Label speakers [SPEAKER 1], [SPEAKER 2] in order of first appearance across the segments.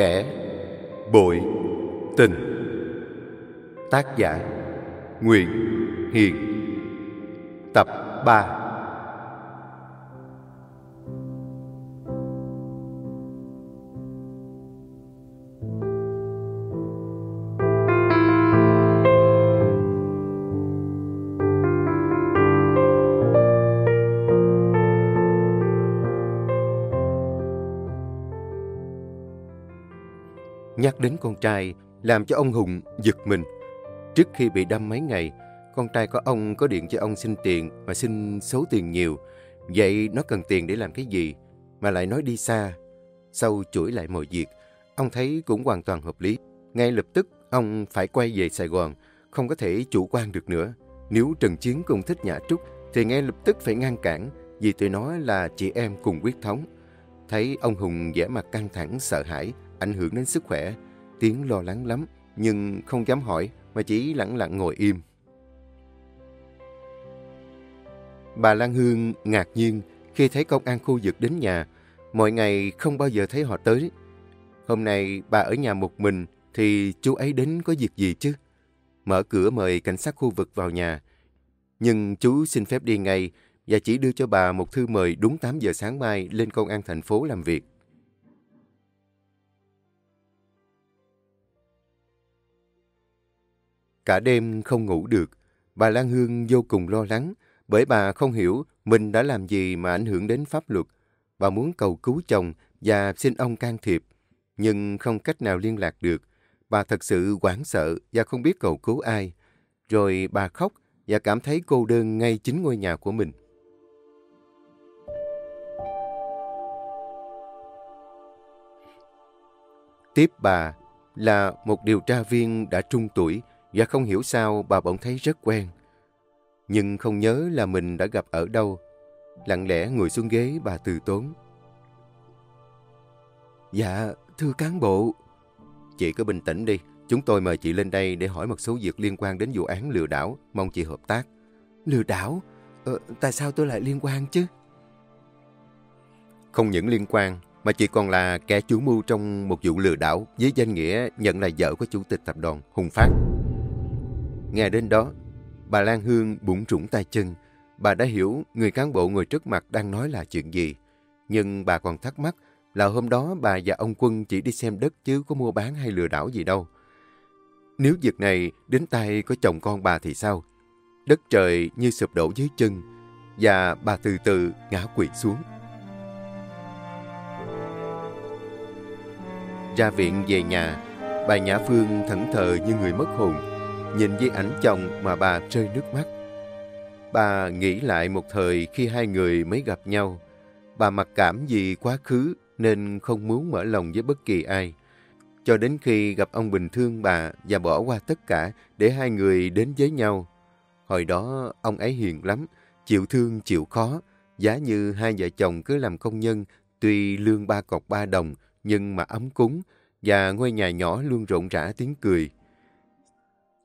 [SPEAKER 1] Kẻ Bội Tình. Tác giả Nguyễn Hiền. Tập 3 đến con trai làm cho ông Hùng giật mình. Trước khi bị đâm mấy ngày, con trai của ông có điện cho ông xin tiền mà xin số tiền nhiều. Vậy nó cần tiền để làm cái gì mà lại nói đi xa. Sau chuỗi lại mọi việc, ông thấy cũng hoàn toàn hợp lý. Ngay lập tức, ông phải quay về Sài Gòn, không có thể chủ quan được nữa. Nếu Trần Chiến cũng thích Nhã Trúc, thì ngay lập tức phải ngăn cản, vì tụi nó là chị em cùng quyết thống. Thấy ông Hùng vẻ mặt căng thẳng, sợ hãi, ảnh hưởng đến sức khỏe. Tiến lo lắng lắm, nhưng không dám hỏi, mà chỉ lặng lặng ngồi im. Bà Lan Hương ngạc nhiên khi thấy công an khu vực đến nhà. Mọi ngày không bao giờ thấy họ tới. Hôm nay bà ở nhà một mình thì chú ấy đến có việc gì chứ? Mở cửa mời cảnh sát khu vực vào nhà. Nhưng chú xin phép đi ngay và chỉ đưa cho bà một thư mời đúng 8 giờ sáng mai lên công an thành phố làm việc. Cả đêm không ngủ được, bà Lan Hương vô cùng lo lắng bởi bà không hiểu mình đã làm gì mà ảnh hưởng đến pháp luật. Bà muốn cầu cứu chồng và xin ông can thiệp, nhưng không cách nào liên lạc được. Bà thật sự hoảng sợ và không biết cầu cứu ai. Rồi bà khóc và cảm thấy cô đơn ngay chính ngôi nhà của mình. Tiếp bà là một điều tra viên đã trung tuổi và không hiểu sao bà bỗng thấy rất quen. Nhưng không nhớ là mình đã gặp ở đâu. Lặng lẽ ngồi xuống ghế bà từ tốn. Dạ, thưa cán bộ. Chị cứ bình tĩnh đi. Chúng tôi mời chị lên đây để hỏi một số việc liên quan đến vụ án lừa đảo. Mong chị hợp tác. Lừa đảo? Ờ, tại sao tôi lại liên quan chứ? Không những liên quan, mà chị còn là kẻ chủ mưu trong một vụ lừa đảo với danh nghĩa nhận là vợ của chủ tịch tập đoàn Hùng Phát. Nghe đến đó, bà Lan Hương bụng trũng tay chân. Bà đã hiểu người cán bộ ngồi trước mặt đang nói là chuyện gì. Nhưng bà còn thắc mắc là hôm đó bà và ông Quân chỉ đi xem đất chứ có mua bán hay lừa đảo gì đâu. Nếu việc này đến tay có chồng con bà thì sao? Đất trời như sụp đổ dưới chân và bà từ từ ngã quỵ xuống. Ra viện về nhà, bà Nhã Phương thẫn thờ như người mất hồn nhìn với ảnh chồng mà bà rơi nước mắt. Bà nghĩ lại một thời khi hai người mới gặp nhau. Bà mặc cảm vì quá khứ nên không muốn mở lòng với bất kỳ ai. Cho đến khi gặp ông Bình thương bà và bỏ qua tất cả để hai người đến với nhau. Hồi đó ông ấy hiền lắm, chịu thương chịu khó. Giá như hai vợ chồng cứ làm công nhân, tuy lương ba cọc ba đồng nhưng mà ấm cúng và ngôi nhà nhỏ luôn rộn rã tiếng cười.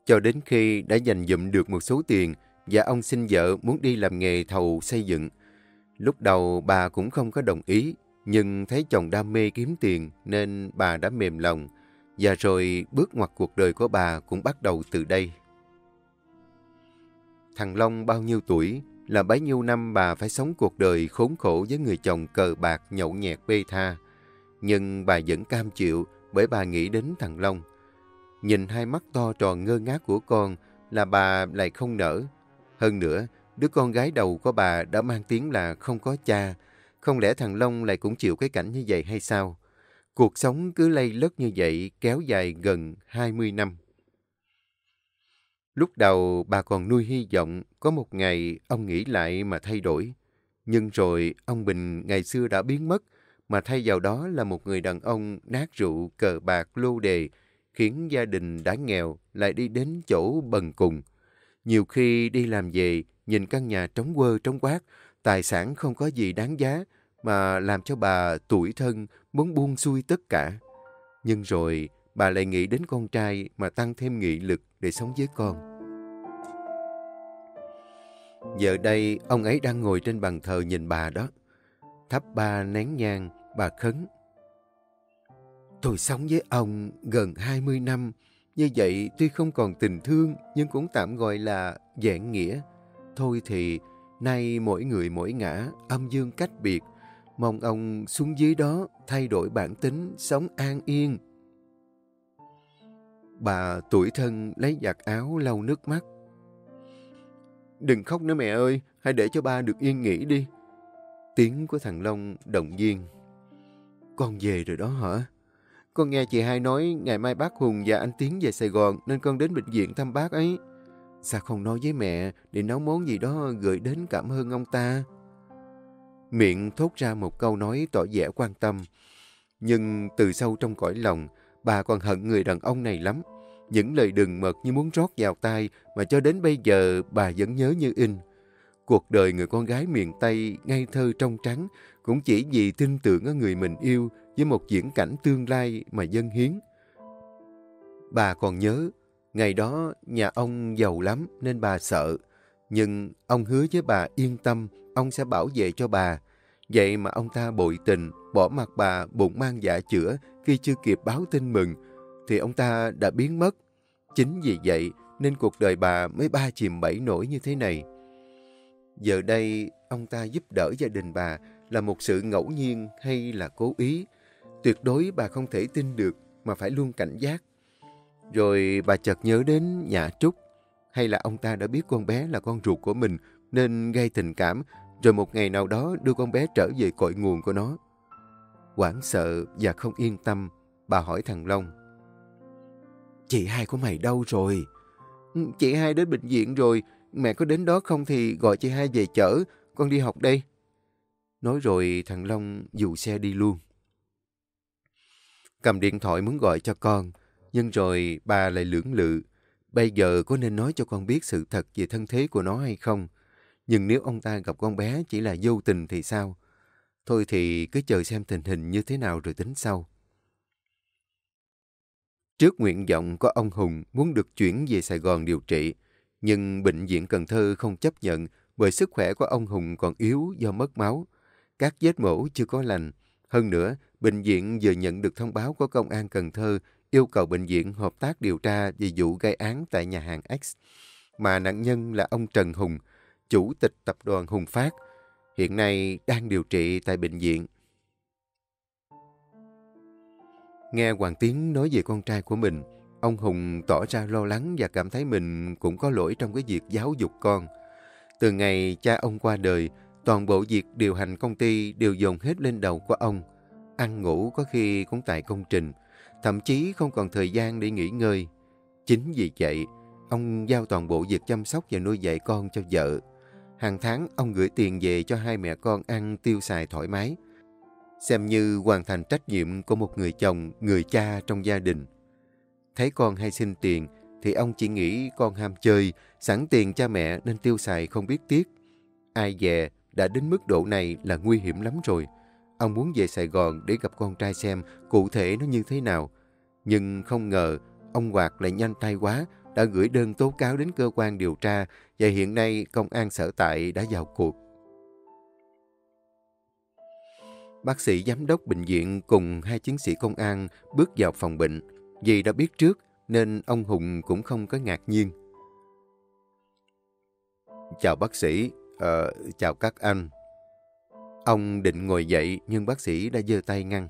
[SPEAKER 1] Cho đến khi đã dành dụm được một số tiền và ông xin vợ muốn đi làm nghề thầu xây dựng. Lúc đầu bà cũng không có đồng ý, nhưng thấy chồng đam mê kiếm tiền nên bà đã mềm lòng. Và rồi bước ngoặt cuộc đời của bà cũng bắt đầu từ đây. Thằng Long bao nhiêu tuổi là bấy nhiêu năm bà phải sống cuộc đời khốn khổ với người chồng cờ bạc nhậu nhẹt bê tha. Nhưng bà vẫn cam chịu bởi bà nghĩ đến thằng Long. Nhìn hai mắt to tròn ngơ ngác của con là bà lại không nở. Hơn nữa, đứa con gái đầu của bà đã mang tiếng là không có cha. Không lẽ thằng Long lại cũng chịu cái cảnh như vậy hay sao? Cuộc sống cứ lây lất như vậy kéo dài gần 20 năm. Lúc đầu bà còn nuôi hy vọng có một ngày ông nghĩ lại mà thay đổi. Nhưng rồi ông Bình ngày xưa đã biến mất mà thay vào đó là một người đàn ông nát rượu, cờ bạc, lô đề, khiến gia đình đã nghèo lại đi đến chỗ bần cùng. Nhiều khi đi làm về, nhìn căn nhà trống quơ trống quát, tài sản không có gì đáng giá, mà làm cho bà tuổi thân muốn buông xuôi tất cả. Nhưng rồi bà lại nghĩ đến con trai mà tăng thêm nghị lực để sống với con. Giờ đây, ông ấy đang ngồi trên bàn thờ nhìn bà đó. Thắp ba nén nhang, bà khấn. Tôi sống với ông gần 20 năm, như vậy tuy không còn tình thương nhưng cũng tạm gọi là dạng nghĩa. Thôi thì nay mỗi người mỗi ngã, âm dương cách biệt. Mong ông xuống dưới đó thay đổi bản tính, sống an yên. Bà tuổi thân lấy giặt áo lau nước mắt. Đừng khóc nữa mẹ ơi, hãy để cho ba được yên nghỉ đi. Tiếng của thằng Long động viên. Con về rồi đó hả? Con nghe chị hai nói ngày mai bác Hùng và anh Tiến về Sài Gòn nên con đến bệnh viện thăm bác ấy. Sao không nói với mẹ để nấu món gì đó gửi đến cảm ơn ông ta? Miệng thốt ra một câu nói tỏ vẻ quan tâm. Nhưng từ sâu trong cõi lòng, bà còn hận người đàn ông này lắm. Những lời đừng mật như muốn rót vào tai mà cho đến bây giờ bà vẫn nhớ như in. Cuộc đời người con gái miền Tây ngây thơ trong trắng cũng chỉ vì tin tưởng ở người mình yêu với một diễn cảnh tương lai mà dân hiến. Bà còn nhớ, ngày đó nhà ông giàu lắm nên bà sợ. Nhưng ông hứa với bà yên tâm, ông sẽ bảo vệ cho bà. Vậy mà ông ta bội tình, bỏ mặt bà bụng mang dạ chữa khi chưa kịp báo tin mừng, thì ông ta đã biến mất. Chính vì vậy nên cuộc đời bà mới ba chìm bảy nổi như thế này. Giờ đây, ông ta giúp đỡ gia đình bà là một sự ngẫu nhiên hay là cố ý. Tuyệt đối bà không thể tin được mà phải luôn cảnh giác. Rồi bà chợt nhớ đến nhà Trúc. Hay là ông ta đã biết con bé là con ruột của mình nên gây tình cảm rồi một ngày nào đó đưa con bé trở về cội nguồn của nó. Quảng sợ và không yên tâm, bà hỏi thằng Long. Chị hai của mày đâu rồi? Ừ, chị hai đến bệnh viện rồi, mẹ có đến đó không thì gọi chị hai về chở, con đi học đây. Nói rồi thằng Long dù xe đi luôn. Cầm điện thoại muốn gọi cho con, nhưng rồi bà lại lưỡng lự. Bây giờ có nên nói cho con biết sự thật về thân thế của nó hay không? Nhưng nếu ông ta gặp con bé chỉ là vô tình thì sao? Thôi thì cứ chờ xem tình hình như thế nào rồi tính sau. Trước nguyện vọng của ông Hùng muốn được chuyển về Sài Gòn điều trị, nhưng bệnh viện Cần Thơ không chấp nhận bởi sức khỏe của ông Hùng còn yếu do mất máu. Các vết mổ chưa có lành. Hơn nữa, bệnh viện vừa nhận được thông báo của Công an Cần Thơ yêu cầu bệnh viện hợp tác điều tra về vụ gây án tại nhà hàng X, mà nạn nhân là ông Trần Hùng, chủ tịch tập đoàn Hùng Phát, hiện nay đang điều trị tại bệnh viện. Nghe Hoàng Tiến nói về con trai của mình, ông Hùng tỏ ra lo lắng và cảm thấy mình cũng có lỗi trong cái việc giáo dục con. Từ ngày cha ông qua đời, toàn bộ việc điều hành công ty đều dồn hết lên đầu của ông. Ăn ngủ có khi cũng tại công trình, thậm chí không còn thời gian để nghỉ ngơi. Chính vì vậy, ông giao toàn bộ việc chăm sóc và nuôi dạy con cho vợ. Hàng tháng, ông gửi tiền về cho hai mẹ con ăn tiêu xài thoải mái xem như hoàn thành trách nhiệm của một người chồng, người cha trong gia đình. Thấy con hay xin tiền, thì ông chỉ nghĩ con ham chơi, sẵn tiền cha mẹ nên tiêu xài không biết tiếc. Ai dè, đã đến mức độ này là nguy hiểm lắm rồi. Ông muốn về Sài Gòn để gặp con trai xem cụ thể nó như thế nào. Nhưng không ngờ, ông Hoạt lại nhanh tay quá, đã gửi đơn tố cáo đến cơ quan điều tra và hiện nay công an sở tại đã vào cuộc. Bác sĩ giám đốc bệnh viện cùng hai chiến sĩ công an bước vào phòng bệnh. Vì đã biết trước nên ông Hùng cũng không có ngạc nhiên. Chào bác sĩ, Ờ, chào các anh. Ông định ngồi dậy nhưng bác sĩ đã giơ tay ngăn.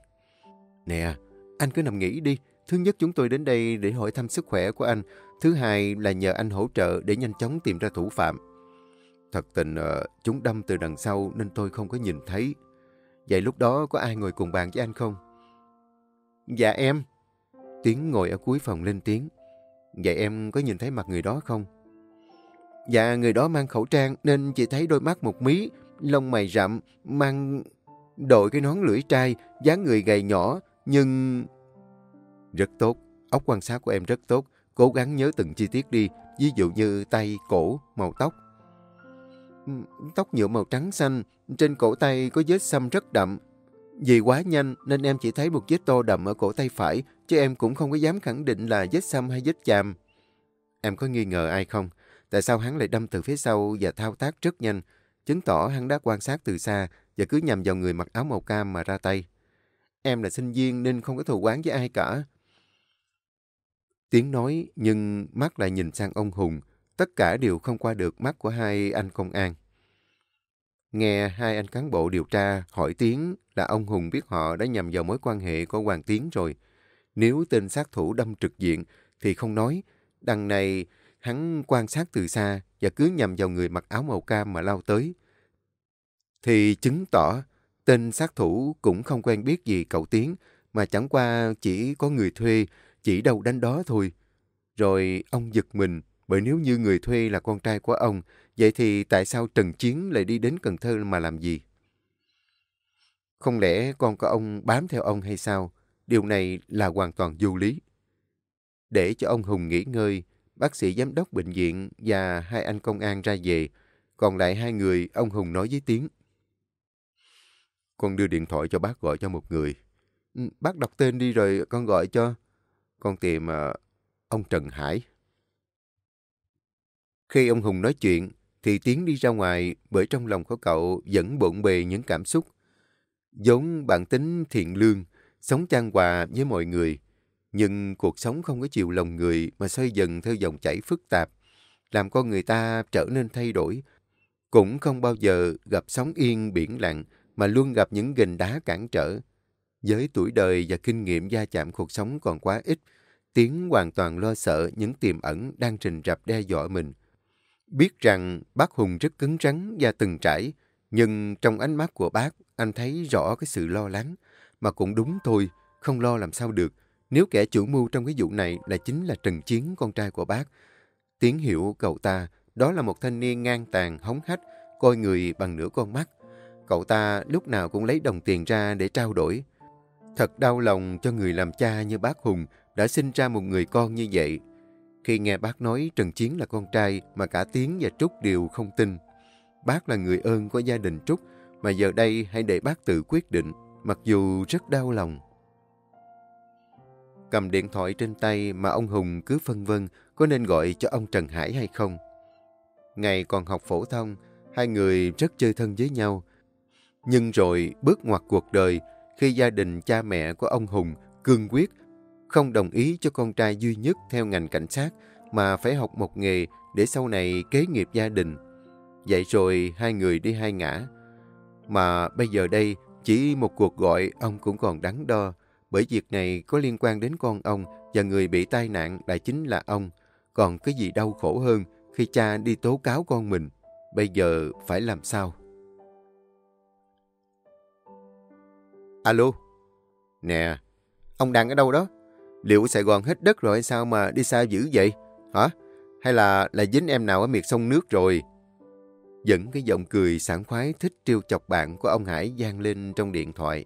[SPEAKER 1] Nè, anh cứ nằm nghỉ đi. Thứ nhất chúng tôi đến đây để hỏi thăm sức khỏe của anh. Thứ hai là nhờ anh hỗ trợ để nhanh chóng tìm ra thủ phạm. Thật tình ờ, chúng đâm từ đằng sau nên tôi không có nhìn thấy. Vậy lúc đó có ai ngồi cùng bàn với anh không? Dạ em. Tiến ngồi ở cuối phòng lên tiếng. Vậy em có nhìn thấy mặt người đó không? Dạ, người đó mang khẩu trang nên chỉ thấy đôi mắt một mí, lông mày rậm, mang đội cái nón lưỡi trai, dáng người gầy nhỏ, nhưng... Rất tốt, óc quan sát của em rất tốt, cố gắng nhớ từng chi tiết đi, ví dụ như tay, cổ, màu tóc. Tóc nhựa màu trắng xanh, trên cổ tay có vết xăm rất đậm. Vì quá nhanh nên em chỉ thấy một vết to đậm ở cổ tay phải, chứ em cũng không có dám khẳng định là vết xăm hay vết chàm. Em có nghi ngờ ai không? Tại sao hắn lại đâm từ phía sau và thao tác rất nhanh, chứng tỏ hắn đã quan sát từ xa và cứ nhằm vào người mặc áo màu cam mà ra tay. em là sinh viên nên không có thù quán với ai cả. Tiếng nói nhưng mắt lại nhìn sang ông Hùng. Tất cả đều không qua được mắt của hai anh công an. Nghe hai anh cán bộ điều tra hỏi Tiến là ông Hùng biết họ đã nhầm vào mối quan hệ của Hoàng Tiến rồi. Nếu tên sát thủ đâm trực diện thì không nói. Đằng này hắn quan sát từ xa và cứ nhầm vào người mặc áo màu cam mà lao tới. Thì chứng tỏ tên sát thủ cũng không quen biết gì cậu Tiến mà chẳng qua chỉ có người thuê chỉ đâu đánh đó thôi. Rồi ông giật mình bởi nếu như người thuê là con trai của ông Vậy thì tại sao Trần Chiến lại đi đến Cần Thơ mà làm gì? Không lẽ con của ông bám theo ông hay sao? Điều này là hoàn toàn vô lý. Để cho ông Hùng nghỉ ngơi, bác sĩ giám đốc bệnh viện và hai anh công an ra về. Còn lại hai người, ông Hùng nói với Tiến. Con đưa điện thoại cho bác gọi cho một người. Ừ, bác đọc tên đi rồi con gọi cho. Con tìm uh, ông Trần Hải. Khi ông Hùng nói chuyện, thì Tiến đi ra ngoài bởi trong lòng của cậu vẫn bộn bề những cảm xúc. giống bản tính thiện lương, sống chan hòa với mọi người. Nhưng cuộc sống không có chiều lòng người mà xoay dần theo dòng chảy phức tạp, làm con người ta trở nên thay đổi. Cũng không bao giờ gặp sóng yên biển lặng mà luôn gặp những gành đá cản trở. Với tuổi đời và kinh nghiệm gia chạm cuộc sống còn quá ít, Tiến hoàn toàn lo sợ những tiềm ẩn đang trình rập đe dọa mình. Biết rằng bác Hùng rất cứng rắn và từng trải, nhưng trong ánh mắt của bác, anh thấy rõ cái sự lo lắng. Mà cũng đúng thôi, không lo làm sao được. Nếu kẻ chủ mưu trong cái vụ này là chính là Trần Chiến, con trai của bác. Tiến hiểu cậu ta, đó là một thanh niên ngang tàn, hống hách, coi người bằng nửa con mắt. Cậu ta lúc nào cũng lấy đồng tiền ra để trao đổi. Thật đau lòng cho người làm cha như bác Hùng đã sinh ra một người con như vậy. Khi nghe bác nói Trần Chiến là con trai mà cả Tiến và Trúc đều không tin. Bác là người ơn của gia đình Trúc mà giờ đây hãy để bác tự quyết định mặc dù rất đau lòng. Cầm điện thoại trên tay mà ông Hùng cứ phân vân có nên gọi cho ông Trần Hải hay không. Ngày còn học phổ thông, hai người rất chơi thân với nhau. Nhưng rồi bước ngoặt cuộc đời khi gia đình cha mẹ của ông Hùng cương quyết không đồng ý cho con trai duy nhất theo ngành cảnh sát mà phải học một nghề để sau này kế nghiệp gia đình. Vậy rồi hai người đi hai ngã. Mà bây giờ đây, chỉ một cuộc gọi ông cũng còn đắn đo, bởi việc này có liên quan đến con ông và người bị tai nạn lại chính là ông. Còn cái gì đau khổ hơn khi cha đi tố cáo con mình, bây giờ phải làm sao? Alo? Nè, ông đang ở đâu đó? Liệu Sài Gòn hết đất rồi hay sao mà đi xa dữ vậy? Hả? Hay là là dính em nào ở miệt sông nước rồi? Dẫn cái giọng cười sảng khoái thích trêu chọc bạn của ông Hải gian lên trong điện thoại.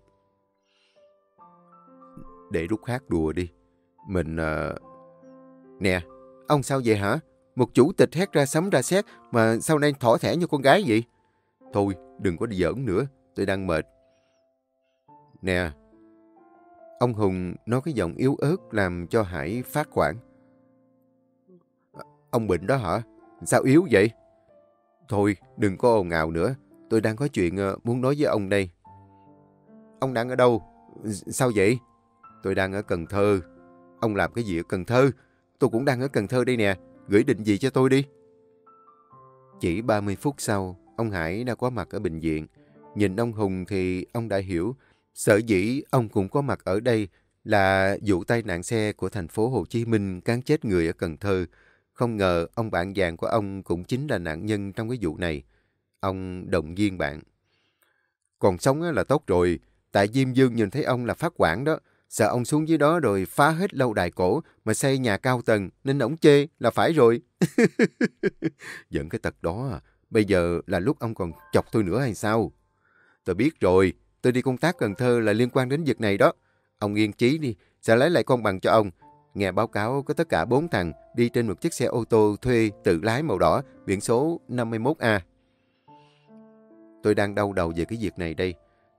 [SPEAKER 1] Để rút hát đùa đi. Mình... À... Nè, ông sao vậy hả? Một chủ tịch hét ra sấm ra xét mà sau nay thỏ thẻ như con gái vậy? Thôi, đừng có đi giỡn nữa. Tôi đang mệt. Nè, Ông Hùng nói cái giọng yếu ớt làm cho Hải phát quản. Ờ, ông bệnh đó hả? Sao yếu vậy? Thôi, đừng có ồn ào nữa. Tôi đang có chuyện ờ, muốn nói với ông đây. Ông đang ở đâu? Sao vậy? Tôi đang ở Cần Thơ. Ông làm cái gì ở Cần Thơ? Tôi cũng đang ở Cần Thơ đây nè. Gửi định gì cho tôi đi. Chỉ 30 phút sau, ông Hải đã có mặt ở bệnh viện. Nhìn ông Hùng thì ông đã hiểu Sở dĩ ông cũng có mặt ở đây là vụ tai nạn xe của thành phố Hồ Chí Minh cán chết người ở Cần Thơ. Không ngờ ông bạn vàng của ông cũng chính là nạn nhân trong cái vụ này. Ông động viên bạn. Còn sống là tốt rồi. Tại Diêm Dương nhìn thấy ông là phát quản đó. Sợ ông xuống dưới đó rồi phá hết lâu đài cổ mà xây nhà cao tầng nên ông chê là phải rồi. Giận cái tật đó à. Bây giờ là lúc ông còn chọc tôi nữa hay sao? Tôi biết rồi. Tôi đi công tác Cần Thơ là liên quan đến việc này đó. Ông yên chí đi, sẽ lấy lại con bằng cho ông. Nghe báo cáo có tất cả bốn thằng đi trên một chiếc xe ô tô thuê tự lái màu đỏ, biển số 51A. Tôi đang đau đầu về cái việc này đây.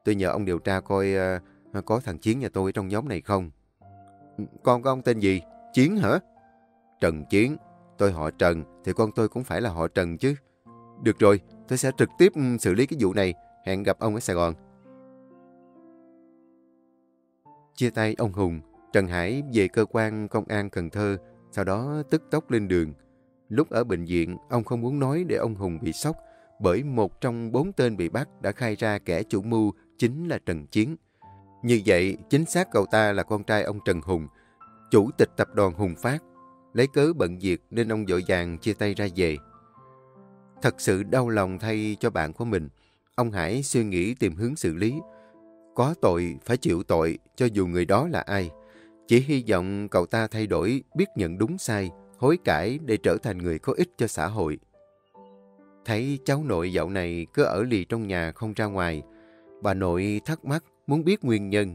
[SPEAKER 1] Tôi nhờ ông điều tra coi uh, có thằng Chiến nhà tôi trong nhóm này không. Con của ông tên gì? Chiến hả? Trần Chiến. Tôi họ Trần, thì con tôi cũng phải là họ Trần chứ. Được rồi, tôi sẽ trực tiếp xử lý cái vụ này. Hẹn gặp ông ở Sài Gòn. Chia tay ông Hùng, Trần Hải về cơ quan công an Cần Thơ, sau đó tức tốc lên đường. Lúc ở bệnh viện, ông không muốn nói để ông Hùng bị sốc, bởi một trong bốn tên bị bắt đã khai ra kẻ chủ mưu chính là Trần Chiến. Như vậy, chính xác cậu ta là con trai ông Trần Hùng, chủ tịch tập đoàn Hùng Phát. Lấy cớ bận việc nên ông dội vàng chia tay ra về. Thật sự đau lòng thay cho bạn của mình. Ông Hải suy nghĩ tìm hướng xử lý. Có tội phải chịu tội cho dù người đó là ai. Chỉ hy vọng cậu ta thay đổi, biết nhận đúng sai, hối cải để trở thành người có ích cho xã hội. Thấy cháu nội dạo này cứ ở lì trong nhà không ra ngoài. Bà nội thắc mắc, muốn biết nguyên nhân.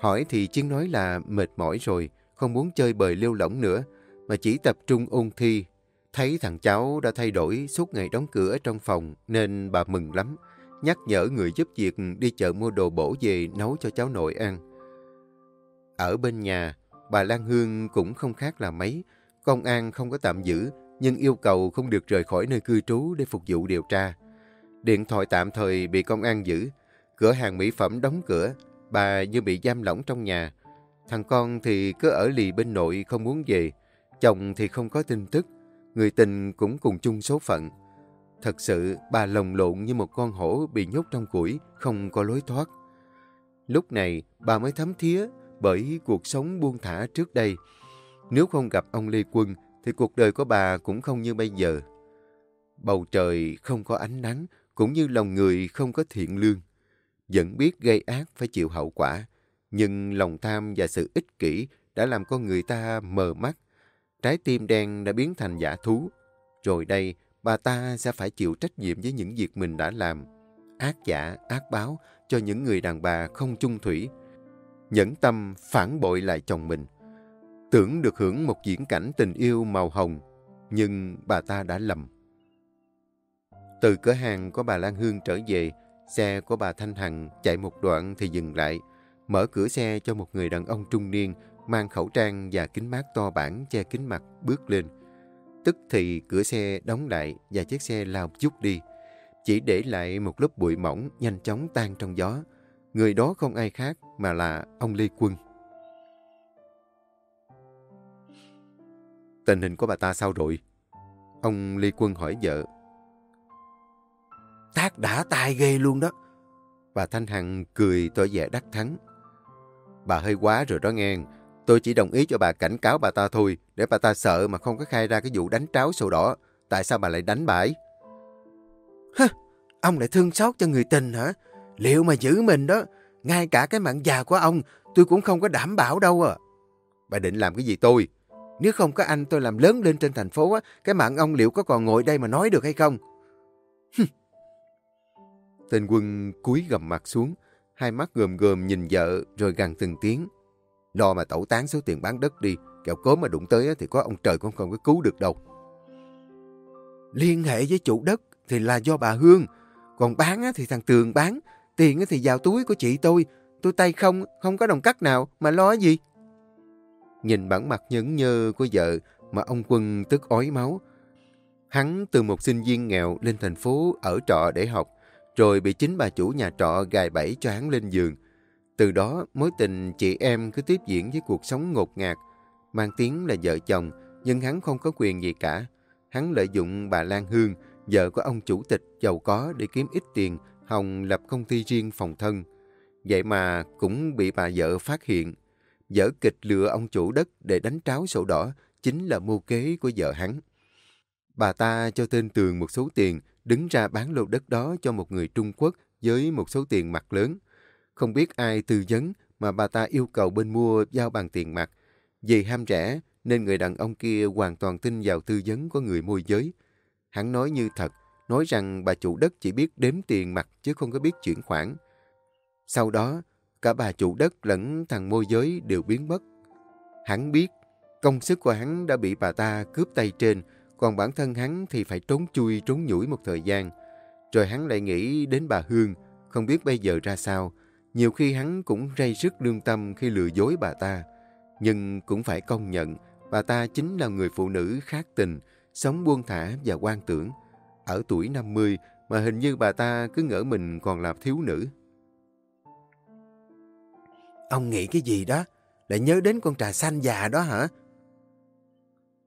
[SPEAKER 1] Hỏi thì Chiến nói là mệt mỏi rồi, không muốn chơi bời lêu lỏng nữa, mà chỉ tập trung ôn thi. Thấy thằng cháu đã thay đổi suốt ngày đóng cửa trong phòng nên bà mừng lắm. Nhắc nhở người giúp việc đi chợ mua đồ bổ về nấu cho cháu nội ăn. Ở bên nhà, bà Lan Hương cũng không khác là mấy. Công an không có tạm giữ, nhưng yêu cầu không được rời khỏi nơi cư trú để phục vụ điều tra. Điện thoại tạm thời bị công an giữ. Cửa hàng mỹ phẩm đóng cửa, bà như bị giam lỏng trong nhà. Thằng con thì cứ ở lì bên nội không muốn về. Chồng thì không có tin tức. Người tình cũng cùng chung số phận. Thật sự, bà lồng lộn như một con hổ bị nhốt trong củi, không có lối thoát. Lúc này, bà mới thấm thía bởi cuộc sống buông thả trước đây. Nếu không gặp ông Lê Quân, thì cuộc đời của bà cũng không như bây giờ. Bầu trời không có ánh nắng, cũng như lòng người không có thiện lương. Vẫn biết gây ác phải chịu hậu quả, nhưng lòng tham và sự ích kỷ đã làm con người ta mờ mắt. Trái tim đen đã biến thành giả thú. Rồi đây, bà ta sẽ phải chịu trách nhiệm với những việc mình đã làm. Ác giả, ác báo cho những người đàn bà không chung thủy. Nhẫn tâm phản bội lại chồng mình. Tưởng được hưởng một diễn cảnh tình yêu màu hồng, nhưng bà ta đã lầm. Từ cửa hàng của bà Lan Hương trở về, xe của bà Thanh Hằng chạy một đoạn thì dừng lại, mở cửa xe cho một người đàn ông trung niên mang khẩu trang và kính mát to bản che kính mặt bước lên. Tức thì cửa xe đóng lại và chiếc xe lao chút đi. Chỉ để lại một lớp bụi mỏng nhanh chóng tan trong gió. Người đó không ai khác mà là ông Lê Quân. Tình hình của bà ta sao rồi? Ông Lê Quân hỏi vợ.
[SPEAKER 2] Tác đã tai ghê luôn đó.
[SPEAKER 1] Bà Thanh Hằng cười tỏ vẻ đắc thắng. Bà hơi quá rồi đó nghe. Tôi chỉ đồng ý cho bà cảnh cáo bà ta thôi, để bà ta sợ mà không có khai ra cái vụ đánh tráo sổ đỏ. Tại sao bà lại đánh bà ấy?
[SPEAKER 2] Hơ, ông lại thương xót cho người tình hả? Liệu mà giữ mình đó, ngay cả cái mạng già của ông, tôi cũng không có đảm bảo đâu à.
[SPEAKER 1] Bà định làm cái gì tôi?
[SPEAKER 2] Nếu không có anh tôi làm lớn lên trên thành phố, á, cái mạng ông liệu có còn ngồi đây mà nói được hay không?
[SPEAKER 1] Tên quân cúi gầm mặt xuống, hai mắt gồm gồm nhìn vợ rồi gằn từng tiếng. Lo mà tẩu tán số tiền bán đất đi, kẹo cốm mà đụng tới thì có ông trời cũng không có cứu được đâu.
[SPEAKER 2] Liên hệ với chủ đất thì là do bà Hương, còn bán thì thằng Tường bán, tiền thì vào túi của chị tôi, tôi tay không, không có đồng cắt nào mà lo gì.
[SPEAKER 1] Nhìn bản mặt nhẫn nhơ của vợ mà ông Quân tức ói máu. Hắn từ một sinh viên nghèo lên thành phố ở trọ để học, rồi bị chính bà chủ nhà trọ gài bẫy cho hắn lên giường. Từ đó, mối tình chị em cứ tiếp diễn với cuộc sống ngột ngạt, mang tiếng là vợ chồng, nhưng hắn không có quyền gì cả. Hắn lợi dụng bà Lan Hương, vợ của ông chủ tịch giàu có để kiếm ít tiền, Hồng lập công ty riêng phòng thân. Vậy mà cũng bị bà vợ phát hiện. Dở kịch lừa ông chủ đất để đánh tráo sổ đỏ chính là mưu kế của vợ hắn. Bà ta cho tên Tường một số tiền, đứng ra bán lô đất đó cho một người Trung Quốc với một số tiền mặt lớn. Không biết ai tư vấn mà bà ta yêu cầu bên mua giao bằng tiền mặt. Vì ham rẻ nên người đàn ông kia hoàn toàn tin vào tư vấn của người môi giới. Hắn nói như thật, nói rằng bà chủ đất chỉ biết đếm tiền mặt chứ không có biết chuyển khoản. Sau đó, cả bà chủ đất lẫn thằng môi giới đều biến mất. Hắn biết, công sức của hắn đã bị bà ta cướp tay trên, còn bản thân hắn thì phải trốn chui trốn nhủi một thời gian. Rồi hắn lại nghĩ đến bà Hương, không biết bây giờ ra sao. Nhiều khi hắn cũng rây rứt lương tâm khi lừa dối bà ta. Nhưng cũng phải công nhận, bà ta chính là người phụ nữ khác tình, sống buông thả và quan tưởng. Ở tuổi 50 mà hình như bà ta cứ ngỡ mình còn là thiếu nữ.
[SPEAKER 2] Ông nghĩ cái gì đó? Lại nhớ đến con trà xanh già đó hả?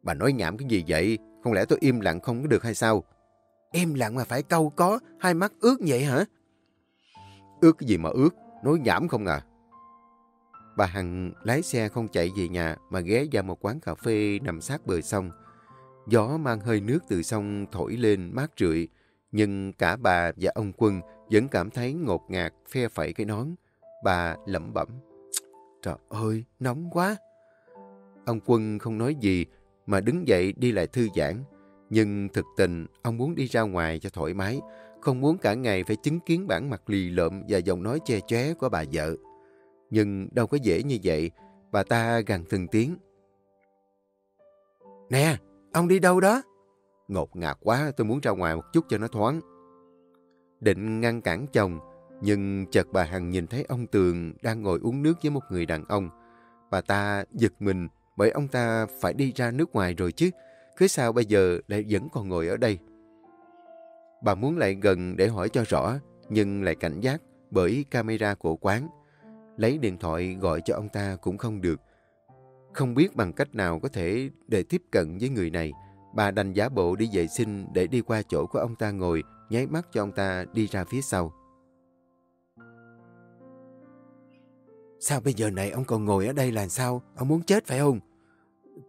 [SPEAKER 1] Bà nói nhảm cái gì vậy? Không lẽ tôi im lặng không có được hay sao?
[SPEAKER 2] Im lặng mà phải câu có, hai mắt ướt vậy hả?
[SPEAKER 1] Ướt cái gì mà ướt? Nói nhảm không à? Bà Hằng lái xe không chạy về nhà mà ghé vào một quán cà phê nằm sát bờ sông. Gió mang hơi nước từ sông thổi lên mát rượi, nhưng cả bà và ông Quân vẫn cảm thấy ngột ngạt phe phẩy cái nón. Bà lẩm bẩm.
[SPEAKER 2] Trời ơi, nóng quá.
[SPEAKER 1] Ông Quân không nói gì mà đứng dậy đi lại thư giãn. Nhưng thực tình, ông muốn đi ra ngoài cho thoải mái, không muốn cả ngày phải chứng kiến bản mặt lì lợm và giọng nói che chóe của bà vợ. Nhưng đâu có dễ như vậy, bà ta gằn từng tiếng.
[SPEAKER 2] Nè, ông đi đâu đó?
[SPEAKER 1] Ngột ngạt quá, tôi muốn ra ngoài một chút cho nó thoáng. Định ngăn cản chồng, nhưng chợt bà Hằng nhìn thấy ông Tường đang ngồi uống nước với một người đàn ông. Bà ta giật mình bởi ông ta phải đi ra nước ngoài rồi chứ. Cứ sao bây giờ lại vẫn còn ngồi ở đây? Bà muốn lại gần để hỏi cho rõ, nhưng lại cảnh giác bởi camera của quán. Lấy điện thoại gọi cho ông ta cũng không được. Không biết bằng cách nào có thể để tiếp cận với người này. Bà đành giả bộ đi vệ sinh để đi qua chỗ của ông ta ngồi, nháy mắt cho ông ta đi ra phía sau.
[SPEAKER 2] Sao bây giờ này ông còn ngồi ở đây là sao? Ông muốn chết phải không?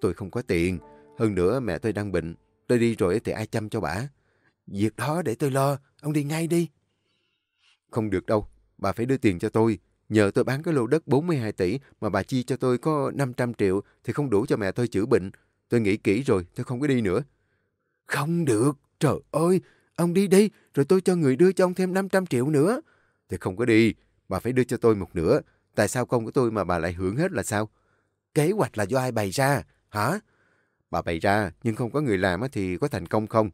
[SPEAKER 1] Tôi không có tiền. Hơn nữa mẹ tôi đang bệnh. Tôi đi rồi thì ai chăm cho bà?
[SPEAKER 2] Việc đó để tôi lo. Ông đi ngay đi.
[SPEAKER 1] Không được đâu. Bà phải đưa tiền cho tôi. Nhờ tôi bán cái lô đất 42 tỷ mà bà chi cho tôi có 500 triệu thì không đủ cho mẹ tôi chữa bệnh. Tôi nghĩ kỹ rồi, tôi không có đi nữa.
[SPEAKER 2] Không được. Trời ơi, ông đi đi, rồi tôi cho người đưa cho ông thêm 500 triệu nữa.
[SPEAKER 1] Thì không có đi. Bà phải đưa cho tôi một nửa. Tại sao công của tôi mà bà lại hưởng hết là sao?
[SPEAKER 2] Kế hoạch là do ai bày ra, hả?
[SPEAKER 1] Bà bày ra, nhưng không có người làm thì có thành công không?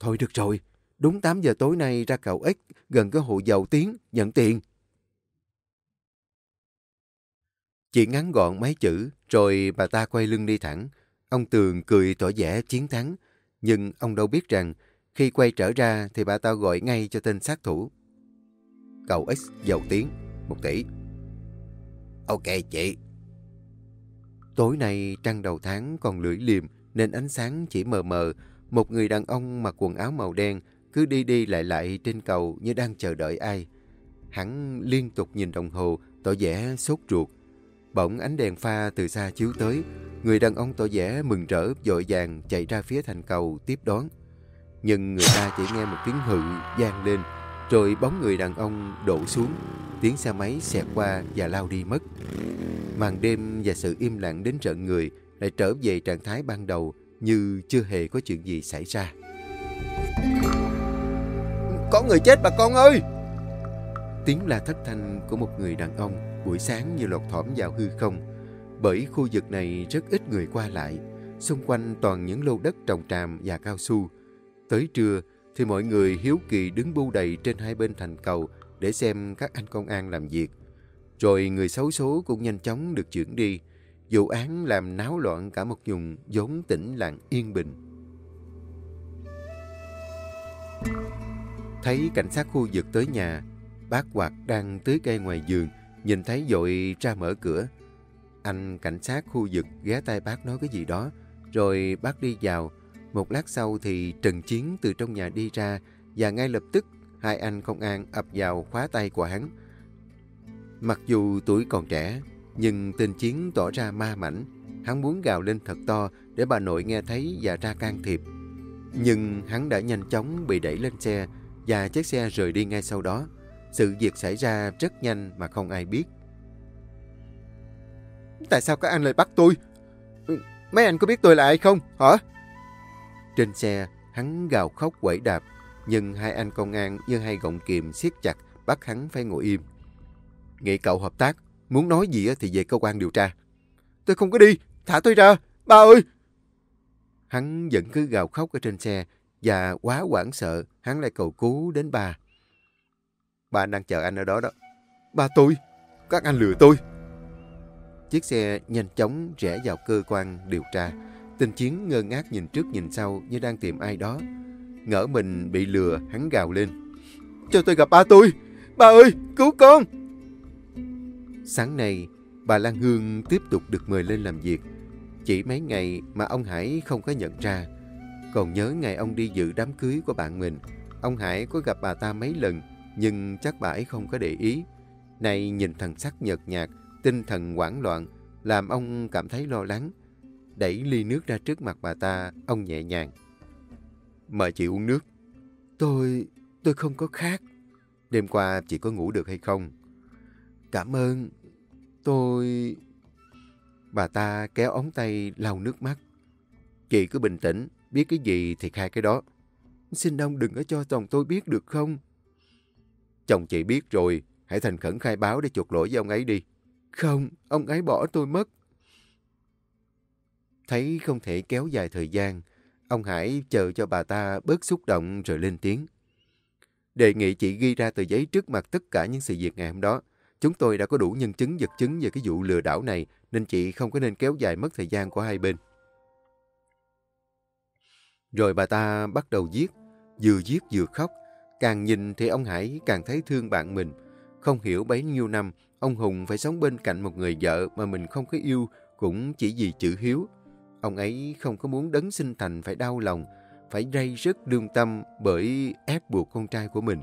[SPEAKER 2] Thôi được rồi, đúng 8 giờ tối nay ra cầu x gần cái hộ giàu tiếng nhận tiền.
[SPEAKER 1] Chỉ ngắn gọn mấy chữ, rồi bà ta quay lưng đi thẳng. Ông Tường cười tỏ vẻ chiến thắng, nhưng ông đâu biết rằng khi quay trở ra thì bà ta gọi ngay cho tên sát thủ. Cầu X giàu tiếng một tỷ.
[SPEAKER 2] Ok chị.
[SPEAKER 1] Tối nay trăng đầu tháng còn lưỡi liềm nên ánh sáng chỉ mờ mờ. Một người đàn ông mặc quần áo màu đen cứ đi đi lại lại trên cầu như đang chờ đợi ai. Hắn liên tục nhìn đồng hồ, tỏ vẻ sốt ruột. Bỗng ánh đèn pha từ xa chiếu tới, người đàn ông tỏ vẻ mừng rỡ dội vàng chạy ra phía thành cầu tiếp đón. Nhưng người ta chỉ nghe một tiếng hự vang lên, rồi bóng người đàn ông đổ xuống, tiếng xe máy xẹt qua và lao đi mất. Màn đêm và sự im lặng đến trận người lại trở về trạng thái ban đầu như chưa hề có chuyện gì xảy ra.
[SPEAKER 2] Có người chết bà con ơi!
[SPEAKER 1] Tiếng la thất thanh của một người đàn ông buổi sáng như lọt thỏm vào hư không. Bởi khu vực này rất ít người qua lại, xung quanh toàn những lô đất trồng tràm và cao su. Tới trưa thì mọi người hiếu kỳ đứng bu đầy trên hai bên thành cầu để xem các anh công an làm việc. Rồi người xấu số cũng nhanh chóng được chuyển đi. Vụ án làm náo loạn cả một vùng vốn tĩnh lặng yên bình. Thấy cảnh sát khu vực tới nhà, bác Hoạt đang tưới cây ngoài giường, nhìn thấy dội ra mở cửa. Anh cảnh sát khu vực ghé tay bác nói cái gì đó, rồi bác đi vào. Một lát sau thì Trần Chiến từ trong nhà đi ra và ngay lập tức hai anh công an ập vào khóa tay của hắn. Mặc dù tuổi còn trẻ, nhưng tên Chiến tỏ ra ma mảnh. Hắn muốn gào lên thật to để bà nội nghe thấy và ra can thiệp. Nhưng hắn đã nhanh chóng bị đẩy lên xe và chiếc xe rời đi ngay sau đó. Sự việc xảy ra rất nhanh mà không ai biết.
[SPEAKER 2] Tại sao các anh lại bắt tôi? Mấy anh có biết tôi là ai không? Hả?
[SPEAKER 1] Trên xe, hắn gào khóc quẩy đạp, nhưng hai anh công an như hai gọng kìm siết chặt bắt hắn phải ngồi im. Nghĩ cậu hợp tác, muốn nói gì thì về cơ quan điều tra.
[SPEAKER 2] Tôi không có đi, thả tôi ra, ba ơi!
[SPEAKER 1] Hắn vẫn cứ gào khóc ở trên xe và quá hoảng sợ, hắn lại cầu cứu đến ba. Ba đang chờ anh ở đó đó.
[SPEAKER 2] Ba tôi, các anh lừa tôi.
[SPEAKER 1] Chiếc xe nhanh chóng rẽ vào cơ quan điều tra. Tình chiến ngơ ngác nhìn trước nhìn sau như đang tìm ai đó. Ngỡ mình bị lừa, hắn gào lên.
[SPEAKER 2] Cho tôi gặp ba tôi! Ba ơi, cứu con!
[SPEAKER 1] Sáng nay, Bà Lan Hương tiếp tục được mời lên làm việc. Chỉ mấy ngày mà ông Hải không có nhận ra. Còn nhớ ngày ông đi dự đám cưới của bạn mình, ông Hải có gặp bà ta mấy lần, nhưng chắc bà ấy không có để ý. Nay nhìn thần sắc nhợt nhạt, tinh thần hoảng loạn, làm ông cảm thấy lo lắng. Đẩy ly nước ra trước mặt bà ta, ông nhẹ nhàng. Mời chị uống nước.
[SPEAKER 2] Tôi... tôi không có khát.
[SPEAKER 1] Đêm qua chị có ngủ được hay không?
[SPEAKER 2] Cảm ơn. Tôi...
[SPEAKER 1] Bà ta kéo ống tay lau nước mắt. Chị cứ bình tĩnh, biết cái gì thì khai cái đó.
[SPEAKER 2] Xin ông đừng có cho chồng tôi biết được không?
[SPEAKER 1] Chồng chị biết rồi, hãy thành khẩn khai báo để chuộc lỗi với ông ấy đi.
[SPEAKER 2] Không, ông ấy bỏ tôi mất.
[SPEAKER 1] Thấy không thể kéo dài thời gian, ông Hải chờ cho bà ta bớt xúc động rồi lên tiếng. Đề nghị chị ghi ra tờ giấy trước mặt tất cả những sự việc ngày hôm đó. Chúng tôi đã có đủ nhân chứng vật chứng về cái vụ lừa đảo này, nên chị không có nên kéo dài mất thời gian của hai bên. Rồi bà ta bắt đầu viết, vừa viết vừa khóc. Càng nhìn thì ông Hải càng thấy thương bạn mình. Không hiểu bấy nhiêu năm, ông Hùng phải sống bên cạnh một người vợ mà mình không có yêu, cũng chỉ vì chữ hiếu. Ông ấy không có muốn đấng sinh thành phải đau lòng, phải rây rứt lương tâm bởi ép buộc con trai của mình.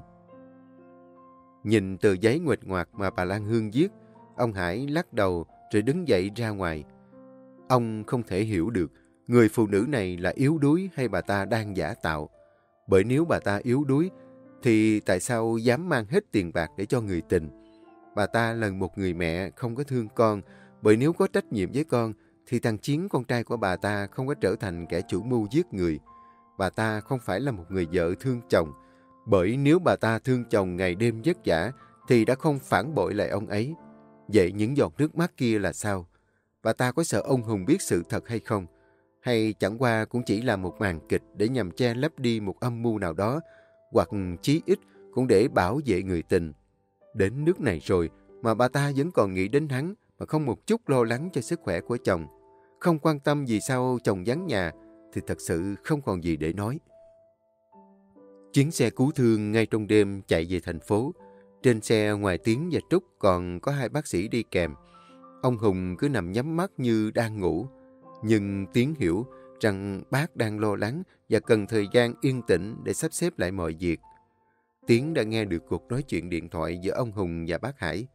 [SPEAKER 1] Nhìn tờ giấy nguệch ngoạc mà bà Lan Hương viết, ông Hải lắc đầu rồi đứng dậy ra ngoài. Ông không thể hiểu được người phụ nữ này là yếu đuối hay bà ta đang giả tạo. Bởi nếu bà ta yếu đuối, thì tại sao dám mang hết tiền bạc để cho người tình? Bà ta là một người mẹ không có thương con, bởi nếu có trách nhiệm với con, thì thằng Chiến con trai của bà ta không có trở thành kẻ chủ mưu giết người. Bà ta không phải là một người vợ thương chồng, bởi nếu bà ta thương chồng ngày đêm vất vả, thì đã không phản bội lại ông ấy. Vậy những giọt nước mắt kia là sao? Bà ta có sợ ông Hùng biết sự thật hay không? Hay chẳng qua cũng chỉ là một màn kịch để nhằm che lấp đi một âm mưu nào đó, hoặc chí ít cũng để bảo vệ người tình. Đến nước này rồi mà bà ta vẫn còn nghĩ đến hắn mà không một chút lo lắng cho sức khỏe của chồng. Không quan tâm vì sao chồng vắng nhà thì thật sự không còn gì để nói. Chuyến xe cứu thương ngay trong đêm chạy về thành phố. Trên xe ngoài Tiến và Trúc còn có hai bác sĩ đi kèm. Ông Hùng cứ nằm nhắm mắt như đang ngủ. Nhưng Tiến hiểu rằng bác đang lo lắng và cần thời gian yên tĩnh để sắp xếp lại mọi việc. Tiến đã nghe được cuộc nói chuyện điện thoại giữa ông Hùng và bác Hải.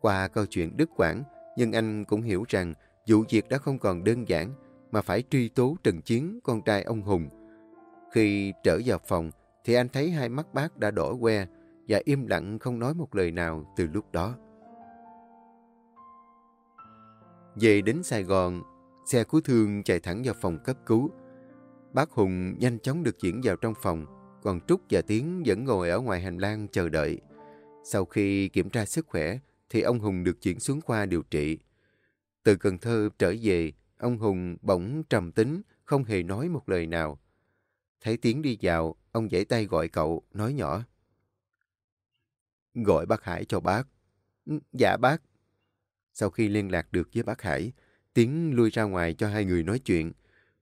[SPEAKER 1] Qua câu chuyện Đức Quảng nhưng anh cũng hiểu rằng vụ việc đã không còn đơn giản mà phải truy tố Trần Chiến, con trai ông Hùng. Khi trở vào phòng, thì anh thấy hai mắt bác đã đỏ que và im lặng không nói một lời nào từ lúc đó. Về đến Sài Gòn, xe cứu thương chạy thẳng vào phòng cấp cứu. Bác Hùng nhanh chóng được chuyển vào trong phòng, còn Trúc và Tiến vẫn ngồi ở ngoài hành lang chờ đợi. Sau khi kiểm tra sức khỏe, thì ông Hùng được chuyển xuống khoa điều trị. Từ Cần Thơ trở về, ông Hùng bỗng trầm tính, không hề nói một lời nào. Thấy Tiến đi vào, ông giãy tay gọi cậu, nói nhỏ. Gọi bác Hải cho bác. Ừ, dạ bác. Sau khi liên lạc được với bác Hải, Tiến lui ra ngoài cho hai người nói chuyện.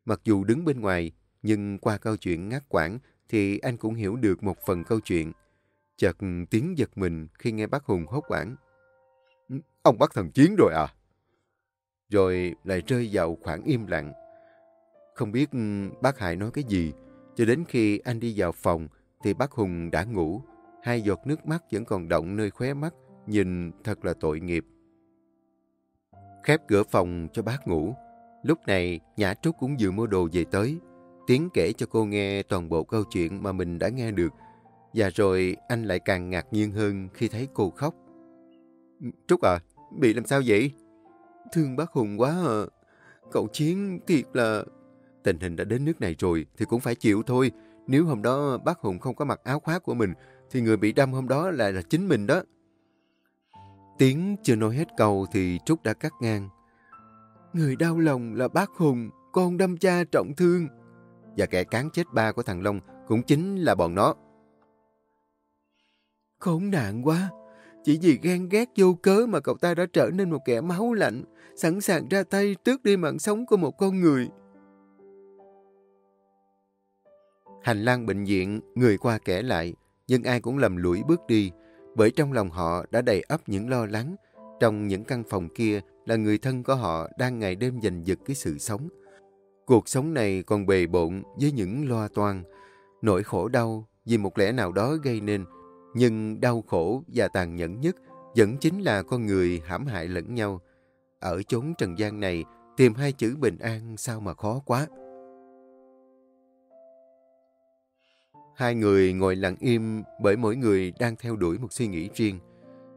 [SPEAKER 1] Mặc dù đứng bên ngoài, nhưng qua câu chuyện ngắt quãng thì anh cũng hiểu được một phần câu chuyện. Chợt Tiến giật mình khi nghe bác Hùng hốt quảng. Ông bắt thần chiến rồi à? Rồi lại rơi vào khoảng im lặng. Không biết ừ, bác Hải nói cái gì, cho đến khi anh đi vào phòng thì bác Hùng đã ngủ. Hai giọt nước mắt vẫn còn động nơi khóe mắt, nhìn thật là tội nghiệp. Khép cửa phòng cho bác ngủ. Lúc này, Nhã Trúc cũng vừa mua đồ về tới. Tiến kể cho cô nghe toàn bộ câu chuyện mà mình đã nghe được. Và rồi anh lại càng ngạc nhiên hơn khi thấy cô khóc. Ừ, Trúc à, bị làm sao vậy?
[SPEAKER 2] Thương bác Hùng quá à. Cậu Chiến thiệt là...
[SPEAKER 1] Tình hình đã đến nước này rồi thì cũng phải chịu thôi. Nếu hôm đó bác Hùng không có mặc áo khoác của mình thì người bị đâm hôm đó lại là chính mình đó. tiếng chưa nói hết câu thì Trúc đã cắt ngang.
[SPEAKER 2] Người đau lòng là bác Hùng, con đâm cha trọng thương.
[SPEAKER 1] Và kẻ cán chết ba của thằng Long cũng chính là bọn nó.
[SPEAKER 2] Khốn nạn quá! Chỉ vì ghen ghét vô cớ mà cậu ta đã trở nên một kẻ máu lạnh, sẵn sàng ra tay tước đi mạng sống của một con người.
[SPEAKER 1] Hành lang bệnh viện, người qua kẻ lại, nhưng ai cũng lầm lũi bước đi, bởi trong lòng họ đã đầy ấp những lo lắng. Trong những căn phòng kia là người thân của họ đang ngày đêm giành giật cái sự sống. Cuộc sống này còn bề bộn với những loa toan, nỗi khổ đau vì một lẽ nào đó gây nên, nhưng đau khổ và tàn nhẫn nhất vẫn chính là con người hãm hại lẫn nhau. Ở chốn trần gian này, tìm hai chữ bình an sao mà khó quá. Hai người ngồi lặng im bởi mỗi người đang theo đuổi một suy nghĩ riêng.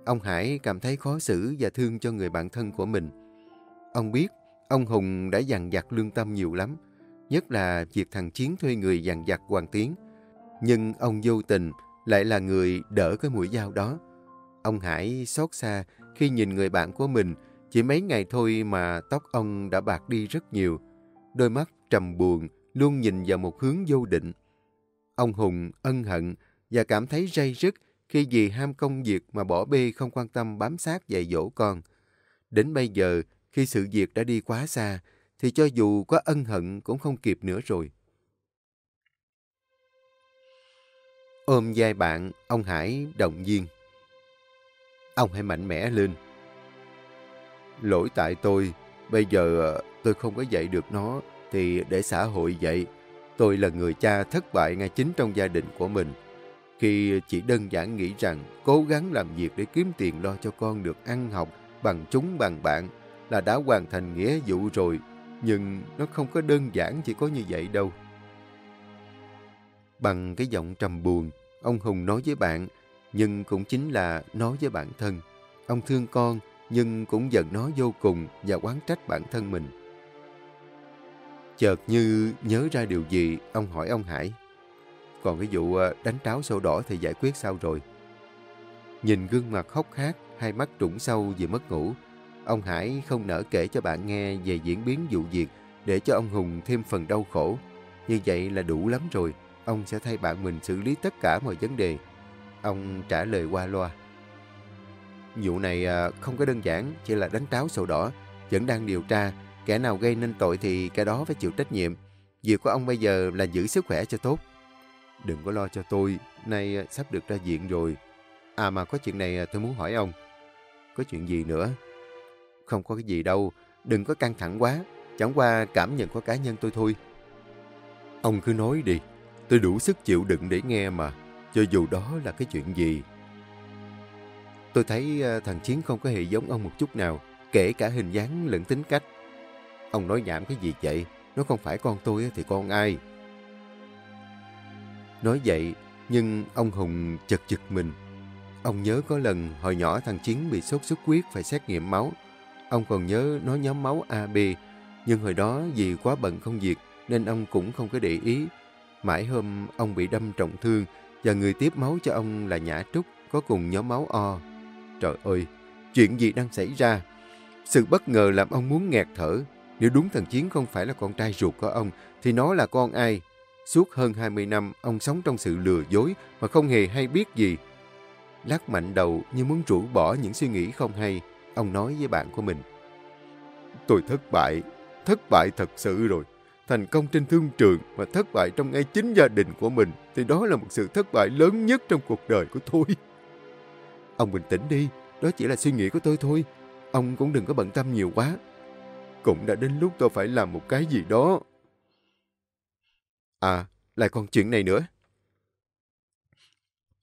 [SPEAKER 1] Ông Hải cảm thấy khó xử và thương cho người bạn thân của mình. Ông biết ông Hùng đã dằn vặt lương tâm nhiều lắm, nhất là việc thằng Chiến thuê người dằn vặt Hoàng Tiến. Nhưng ông vô tình lại là người đỡ cái mũi dao đó. Ông Hải xót xa khi nhìn người bạn của mình chỉ mấy ngày thôi mà tóc ông đã bạc đi rất nhiều. Đôi mắt trầm buồn, luôn nhìn vào một hướng vô định. Ông Hùng ân hận và cảm thấy ray rứt khi vì ham công việc mà bỏ bê không quan tâm bám sát dạy dỗ con. Đến bây giờ, khi sự việc đã đi quá xa, thì cho dù có ân hận cũng không kịp nữa rồi. Ôm vai bạn, ông Hải động viên. Ông hãy mạnh mẽ lên. Lỗi tại tôi, bây giờ ờ, tôi không có dạy được nó, thì để xã hội dạy. Tôi là người cha thất bại ngay chính trong gia đình của mình. Khi chỉ đơn giản nghĩ rằng cố gắng làm việc để kiếm tiền lo cho con được ăn học bằng chúng bằng bạn là đã hoàn thành nghĩa vụ rồi. Nhưng nó không có đơn giản chỉ có như vậy đâu. Bằng cái giọng trầm buồn, ông Hùng nói với bạn, nhưng cũng chính là nói với bản thân. Ông thương con, nhưng cũng giận nó vô cùng và oán trách bản thân mình. Chợt như nhớ ra điều gì, ông hỏi ông Hải. Còn cái vụ à, đánh tráo sổ đỏ thì giải quyết sao rồi? Nhìn gương mặt khóc khát, hai mắt trũng sâu vì mất ngủ, ông Hải không nỡ kể cho bạn nghe về diễn biến vụ việc để cho ông Hùng thêm phần đau khổ. Như vậy là đủ lắm rồi, ông sẽ thay bạn mình xử lý tất cả mọi vấn đề. Ông trả lời qua loa. Vụ này à, không có đơn giản, chỉ là đánh tráo sổ đỏ, vẫn đang điều tra Kẻ nào gây nên tội thì kẻ đó phải chịu trách nhiệm. Việc của ông bây giờ là giữ sức khỏe cho tốt. Đừng có lo cho tôi, nay à, sắp được ra viện rồi. À mà có chuyện này à, tôi muốn hỏi ông. Có chuyện gì nữa? Không có cái gì đâu, đừng có căng thẳng quá. Chẳng qua cảm nhận của cá nhân tôi thôi. Ông cứ nói đi, tôi đủ sức chịu đựng để nghe mà, cho dù đó là cái chuyện gì. Tôi thấy ờ, thằng Chiến không có hề giống ông một chút nào, kể cả hình dáng lẫn tính cách. Ông nói nhảm cái gì vậy? Nó không phải con tôi thì con ai? Nói vậy, nhưng ông Hùng chật chật mình. Ông nhớ có lần hồi nhỏ thằng Chiến bị sốt xuất huyết phải xét nghiệm máu. Ông còn nhớ nó nhóm máu AB, nhưng hồi đó vì quá bận công việc nên ông cũng không có để ý. Mãi hôm ông bị đâm trọng thương và người tiếp máu cho ông là Nhã Trúc có cùng nhóm máu O. Trời ơi, chuyện gì đang xảy ra? Sự bất ngờ làm ông muốn nghẹt thở. Nếu đúng thằng Chiến không phải là con trai ruột của ông, thì nó là con ai? Suốt hơn 20 năm, ông sống trong sự lừa dối mà không hề hay biết gì. Lắc mạnh đầu như muốn rũ bỏ những suy nghĩ không hay, ông nói với bạn của mình. Tôi thất bại, thất bại thật sự rồi. Thành công trên thương trường mà thất bại trong ngay chính gia đình của mình thì đó là một sự thất bại lớn nhất trong cuộc đời của tôi. Ông bình tĩnh đi, đó chỉ là suy nghĩ của tôi thôi. Ông cũng đừng có bận tâm nhiều quá. Cũng đã đến lúc tôi phải làm một cái gì đó. À, lại còn chuyện này nữa.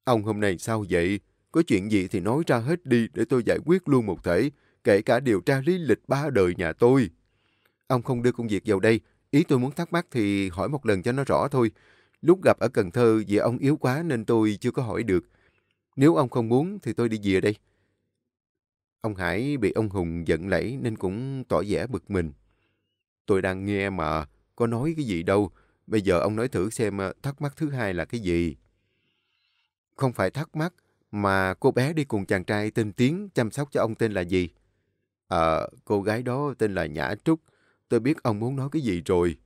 [SPEAKER 1] Ông hôm nay sao vậy? Có chuyện gì thì nói ra hết đi để tôi giải quyết luôn một thể, kể cả điều tra lý lịch ba đời nhà tôi. Ông không đưa công việc vào đây, ý tôi muốn thắc mắc thì hỏi một lần cho nó rõ thôi. Lúc gặp ở Cần Thơ vì ông yếu quá nên tôi chưa có hỏi được. Nếu ông không muốn thì tôi đi về đây. Ông Hải bị ông Hùng giận lẫy nên cũng tỏ vẻ bực mình. Tôi đang nghe mà, có nói cái gì đâu. Bây giờ ông nói thử xem ờ, thắc mắc thứ hai là cái gì. Không phải thắc mắc, mà cô bé đi cùng chàng trai tên Tiến chăm sóc cho ông tên là gì? Ờ, cô gái đó tên là Nhã Trúc. Tôi biết ông muốn nói cái gì rồi.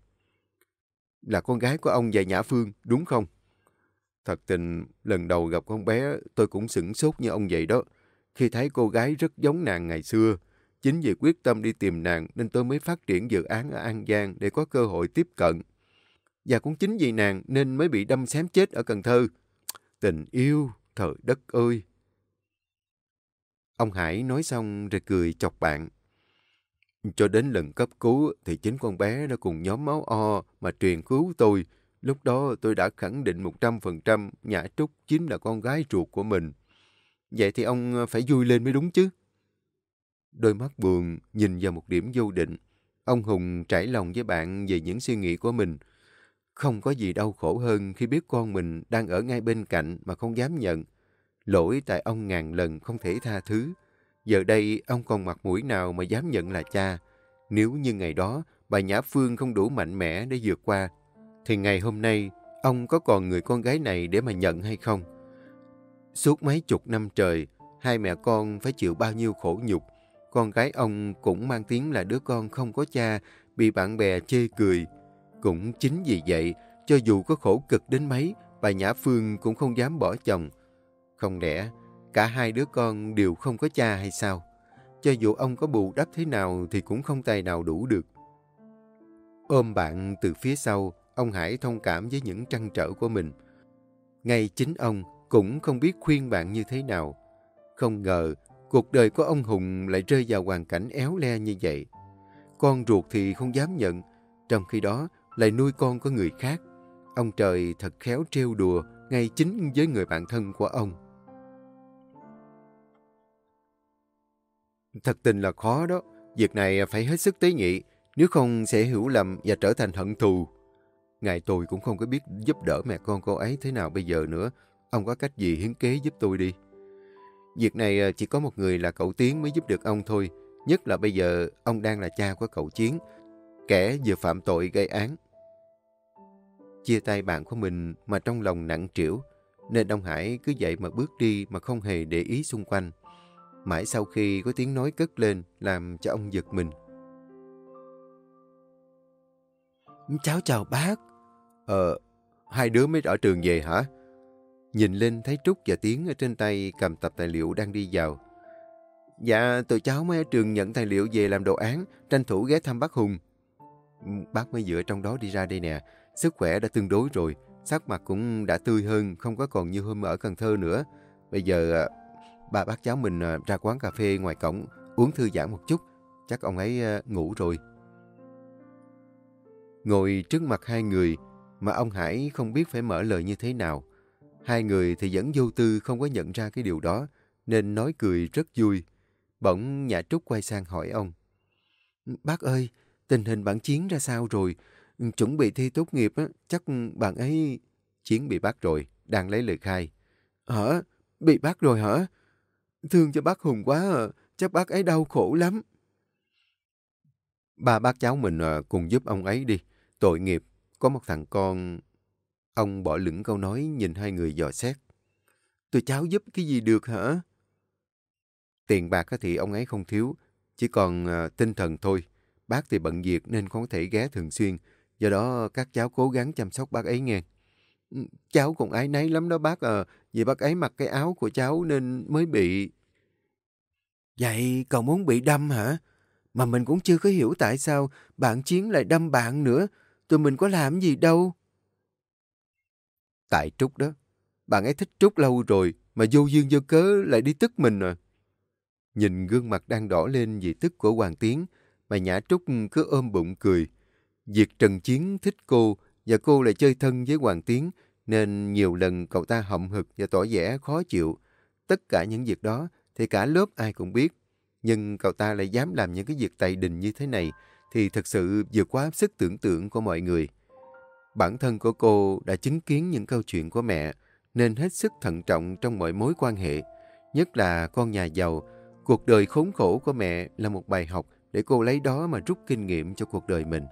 [SPEAKER 1] Là con gái của ông và Nhã Phương, đúng không? Thật tình, lần đầu gặp con bé, tôi cũng sửng sốt như ông vậy đó. Khi thấy cô gái rất giống nàng ngày xưa, chính vì quyết tâm đi tìm nàng nên tôi mới phát triển dự án ở An Giang để có cơ hội tiếp cận. Và cũng chính vì nàng nên mới bị đâm xém chết ở Cần Thơ. Tình yêu, thời đất ơi! Ông Hải nói xong rồi cười chọc bạn. Cho đến lần cấp cứu thì chính con bé đã cùng nhóm máu O mà truyền cứu tôi. Lúc đó tôi đã khẳng định 100% Nhã Trúc chính là con gái ruột của mình. Vậy thì ông phải vui lên mới đúng chứ. Đôi mắt buồn nhìn vào một điểm vô định. Ông Hùng trải lòng với bạn về những suy nghĩ của mình. Không có gì đau khổ hơn khi biết con mình đang ở ngay bên cạnh mà không dám nhận. Lỗi tại ông ngàn lần không thể tha thứ. Giờ đây ông còn mặt mũi nào mà dám nhận là cha. Nếu như ngày đó bà Nhã Phương không đủ mạnh mẽ để vượt qua, thì ngày hôm nay ông có còn người con gái này để mà nhận hay không? Suốt mấy chục năm trời, hai mẹ con phải chịu bao nhiêu khổ nhục. Con gái ông cũng mang tiếng là đứa con không có cha, bị bạn bè chê cười. Cũng chính vì vậy, cho dù có khổ cực đến mấy, bà Nhã Phương cũng không dám bỏ chồng. Không lẽ cả hai đứa con đều không có cha hay sao? Cho dù ông có bù đắp thế nào thì cũng không tài nào đủ được. Ôm bạn từ phía sau, ông Hải thông cảm với những trăn trở của mình. Ngay chính ông cũng không biết khuyên bạn như thế nào. Không ngờ, cuộc đời của ông Hùng lại rơi vào hoàn cảnh éo le như vậy. Con ruột thì không dám nhận, trong khi đó lại nuôi con của người khác. Ông trời thật khéo trêu đùa ngay chính với người bạn thân của ông. Thật tình là khó đó. Việc này phải hết sức tế nhị, nếu không sẽ hiểu lầm và trở thành hận thù. Ngài tôi cũng không có biết giúp đỡ mẹ con cô ấy thế nào bây giờ nữa. Ông có cách gì hiến kế giúp tôi đi. Việc này à, chỉ có một người là cậu Tiến mới giúp được ông thôi. Nhất là bây giờ ông đang là cha của cậu Chiến, kẻ vừa phạm tội gây án. Chia tay bạn của mình mà trong lòng nặng trĩu, nên Đông Hải cứ vậy mà bước đi mà không hề để ý xung quanh. Mãi sau khi có tiếng nói cất lên làm cho ông giật mình.
[SPEAKER 2] Cháu chào bác.
[SPEAKER 1] Ờ, hai đứa mới ở trường về hả? Nhìn lên thấy Trúc và Tiến ở trên tay cầm tập tài liệu đang đi vào.
[SPEAKER 2] Dạ, tụi cháu mới ở trường nhận tài liệu về làm đồ án, tranh thủ ghé thăm bác Hùng.
[SPEAKER 1] Ừ, bác mới dựa trong đó đi ra đây nè. Sức khỏe đã tương đối rồi, sắc mặt cũng đã tươi hơn, không có còn như hôm ở Cần Thơ nữa. Bây giờ à, Bà ba bác cháu mình ờ, ra quán cà phê ngoài cổng uống thư giãn một chút. Chắc ông ấy ờ, ngủ rồi. Ngồi trước mặt hai người mà ông Hải không biết phải mở lời như thế nào. Hai người thì vẫn vô tư không có nhận ra cái điều đó nên nói cười rất vui. Bỗng Nhã Trúc quay sang hỏi ông.
[SPEAKER 2] Bác ơi, tình hình bản Chiến ra sao rồi? Chuẩn bị thi tốt nghiệp, á, chắc bạn ấy...
[SPEAKER 1] Chiến bị bắt rồi, đang lấy lời khai.
[SPEAKER 2] Hả? Bị bắt rồi hả? Thương cho bác Hùng quá à, chắc bác ấy đau khổ lắm.
[SPEAKER 1] Ba bác cháu mình à, cùng giúp ông ấy đi. Tội nghiệp, có một thằng con... Ông bỏ lửng câu nói nhìn hai người dò xét.
[SPEAKER 2] Tụi cháu giúp cái gì được hả?
[SPEAKER 1] Tiền bạc thì ông ấy không thiếu, chỉ còn à, tinh thần thôi. Bác thì bận việc nên không có thể ghé thường xuyên. Do đó các cháu cố gắng chăm sóc bác ấy nghe.
[SPEAKER 2] Cháu cũng ái náy lắm đó bác à. Vì bác ấy mặc cái áo của cháu nên mới bị... Vậy cậu muốn bị đâm hả? Mà mình cũng chưa có hiểu tại sao bạn Chiến lại đâm bạn nữa. Tụi mình có làm gì đâu.
[SPEAKER 1] Tại Trúc đó. Bạn ấy thích Trúc lâu rồi mà vô duyên vô cớ lại đi tức mình à. Nhìn gương mặt đang đỏ lên vì tức của Hoàng Tiến mà Nhã Trúc cứ ôm bụng cười. Việc Trần Chiến thích cô và cô lại chơi thân với Hoàng Tiến nên nhiều lần cậu ta hậm hực và tỏ vẻ khó chịu. Tất cả những việc đó thì cả lớp ai cũng biết. Nhưng cậu ta lại dám làm những cái việc tày đình như thế này thì thật sự vượt quá sức tưởng tượng của mọi người. Bản thân của cô đã chứng kiến những câu chuyện của mẹ nên hết sức thận trọng trong mọi mối quan hệ. Nhất là con nhà giàu, cuộc đời khốn khổ của mẹ là một bài học để cô lấy đó mà rút kinh nghiệm cho cuộc đời mình.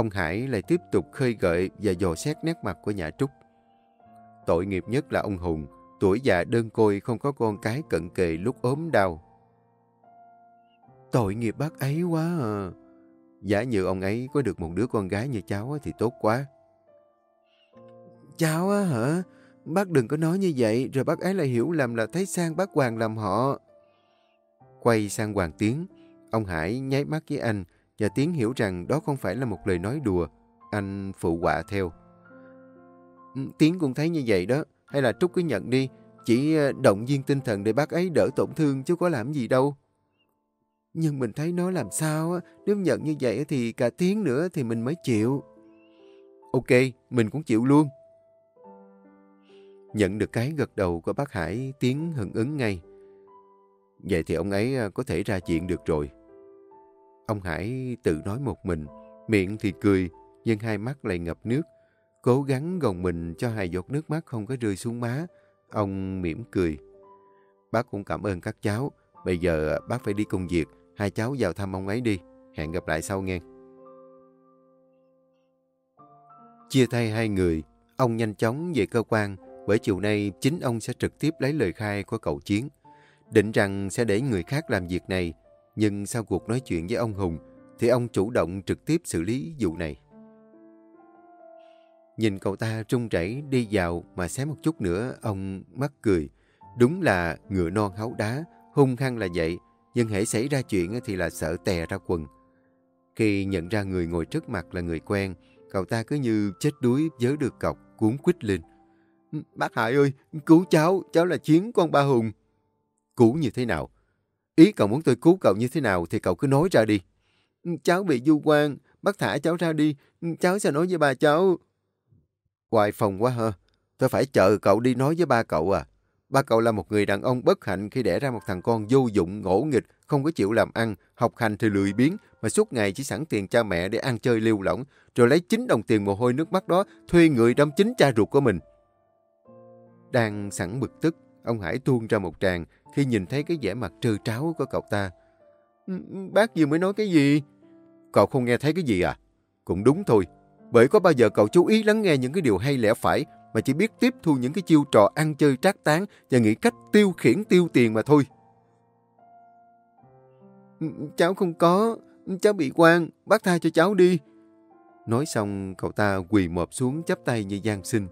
[SPEAKER 1] Ông Hải lại tiếp tục khơi gợi và dò xét nét mặt của nhà Trúc. Tội nghiệp nhất là ông Hùng, tuổi già đơn côi không có con cái cận kề lúc ốm đau.
[SPEAKER 2] Tội nghiệp bác ấy quá à.
[SPEAKER 1] Giả như ông ấy có được một đứa con gái như cháu thì tốt quá.
[SPEAKER 2] Cháu á hả? Bác đừng có nói như vậy, rồi bác ấy lại hiểu lầm là thấy sang bác Hoàng làm họ.
[SPEAKER 1] Quay sang Hoàng Tiến, ông Hải nháy mắt với anh, và Tiến hiểu rằng đó không phải là một lời nói đùa. Anh phụ họa theo.
[SPEAKER 2] Ừ, tiến cũng thấy như vậy đó. Hay là Trúc cứ nhận đi. chỉ ờ, động viên tinh thần để bác ấy đỡ tổn thương chứ có làm gì đâu. Nhưng mình thấy nó làm sao á, nếu nhận như vậy thì cả tiếng nữa thì mình mới chịu.
[SPEAKER 1] Ok, mình cũng chịu luôn. Nhận được cái gật đầu của bác Hải, Tiến hận ứng ngay. Vậy thì ông ấy ờ, có thể ra chuyện được rồi. Ông Hải tự nói một mình, miệng thì cười, nhưng hai mắt lại ngập nước. Cố gắng gồng mình cho hai giọt nước mắt không có rơi xuống má. Ông mỉm cười. Bác cũng cảm ơn các cháu. Bây giờ à, bác phải đi công việc. Hai cháu vào thăm ông ấy đi. Hẹn gặp lại sau nghe. Chia tay hai người, ông nhanh chóng về cơ quan bởi chiều nay chính ông sẽ trực tiếp lấy lời khai của cậu Chiến. Định rằng sẽ để người khác làm việc này, nhưng sau cuộc nói chuyện với ông Hùng, thì ông chủ động trực tiếp xử lý vụ này. Nhìn cậu ta trung chảy đi vào mà xé một chút nữa, ông mắc cười. Đúng là ngựa non háu đá, hung hăng là vậy, nhưng hãy xảy ra chuyện thì là sợ tè ra quần. Khi nhận ra người ngồi trước mặt là người quen, cậu ta cứ như chết đuối vớ được cọc, cuốn quýt lên. Bác Hải ơi, cứu cháu, cháu là Chiến con ba Hùng. Cứu như thế nào? Ý cậu muốn tôi cứu cậu như thế nào thì cậu cứ nói ra đi. Ừ, cháu bị du quan, bác thả cháu ra đi, ừ, cháu sẽ nói với bà cháu. Hoài phòng quá hả? Tôi phải chờ cậu đi nói với ba cậu à. Ba cậu là một người đàn ông bất hạnh khi đẻ ra một thằng con vô dụng, ngỗ nghịch, không có chịu làm ăn, học hành thì lười biếng, mà suốt ngày chỉ sẵn tiền cha mẹ để ăn chơi liêu lỏng, rồi lấy chính đồng tiền mồ hôi nước mắt đó thuê người đâm chính cha ruột của mình. Đang sẵn bực tức, ông Hải tuôn ra một tràng khi nhìn thấy cái vẻ mặt trơ tráo của cậu ta. Ừ, bác vừa mới nói cái gì? Cậu không nghe thấy cái gì à? Cũng đúng thôi, bởi có bao giờ cậu chú ý lắng nghe những cái điều hay lẽ phải mà chỉ biết tiếp thu những cái chiêu trò ăn chơi trác tán và nghĩ cách tiêu khiển tiêu tiền mà thôi. Ừ, cháu không có, cháu bị quan, bác tha cho cháu đi. Nói xong, cậu ta quỳ mọp xuống chắp tay như gian sinh.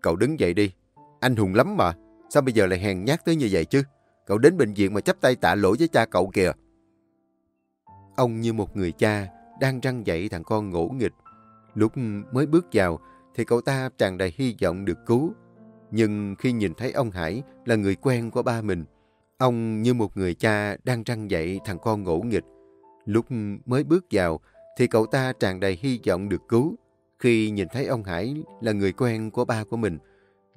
[SPEAKER 1] Cậu đứng dậy đi, anh hùng lắm mà, sao bây giờ lại hèn nhát tới như vậy chứ? Cậu đến bệnh viện mà chấp tay tạ lỗi với cha cậu kìa. Ông như một người cha, đang răng dậy thằng con ngỗ nghịch. Lúc mới bước vào, thì cậu ta tràn đầy hy vọng được cứu. Nhưng khi nhìn thấy ông Hải là người quen của ba mình, ông như một người cha đang răng dậy thằng con ngỗ nghịch. Lúc mới bước vào, thì cậu ta tràn đầy hy vọng được cứu. Khi nhìn thấy ông Hải là người quen của ba của mình,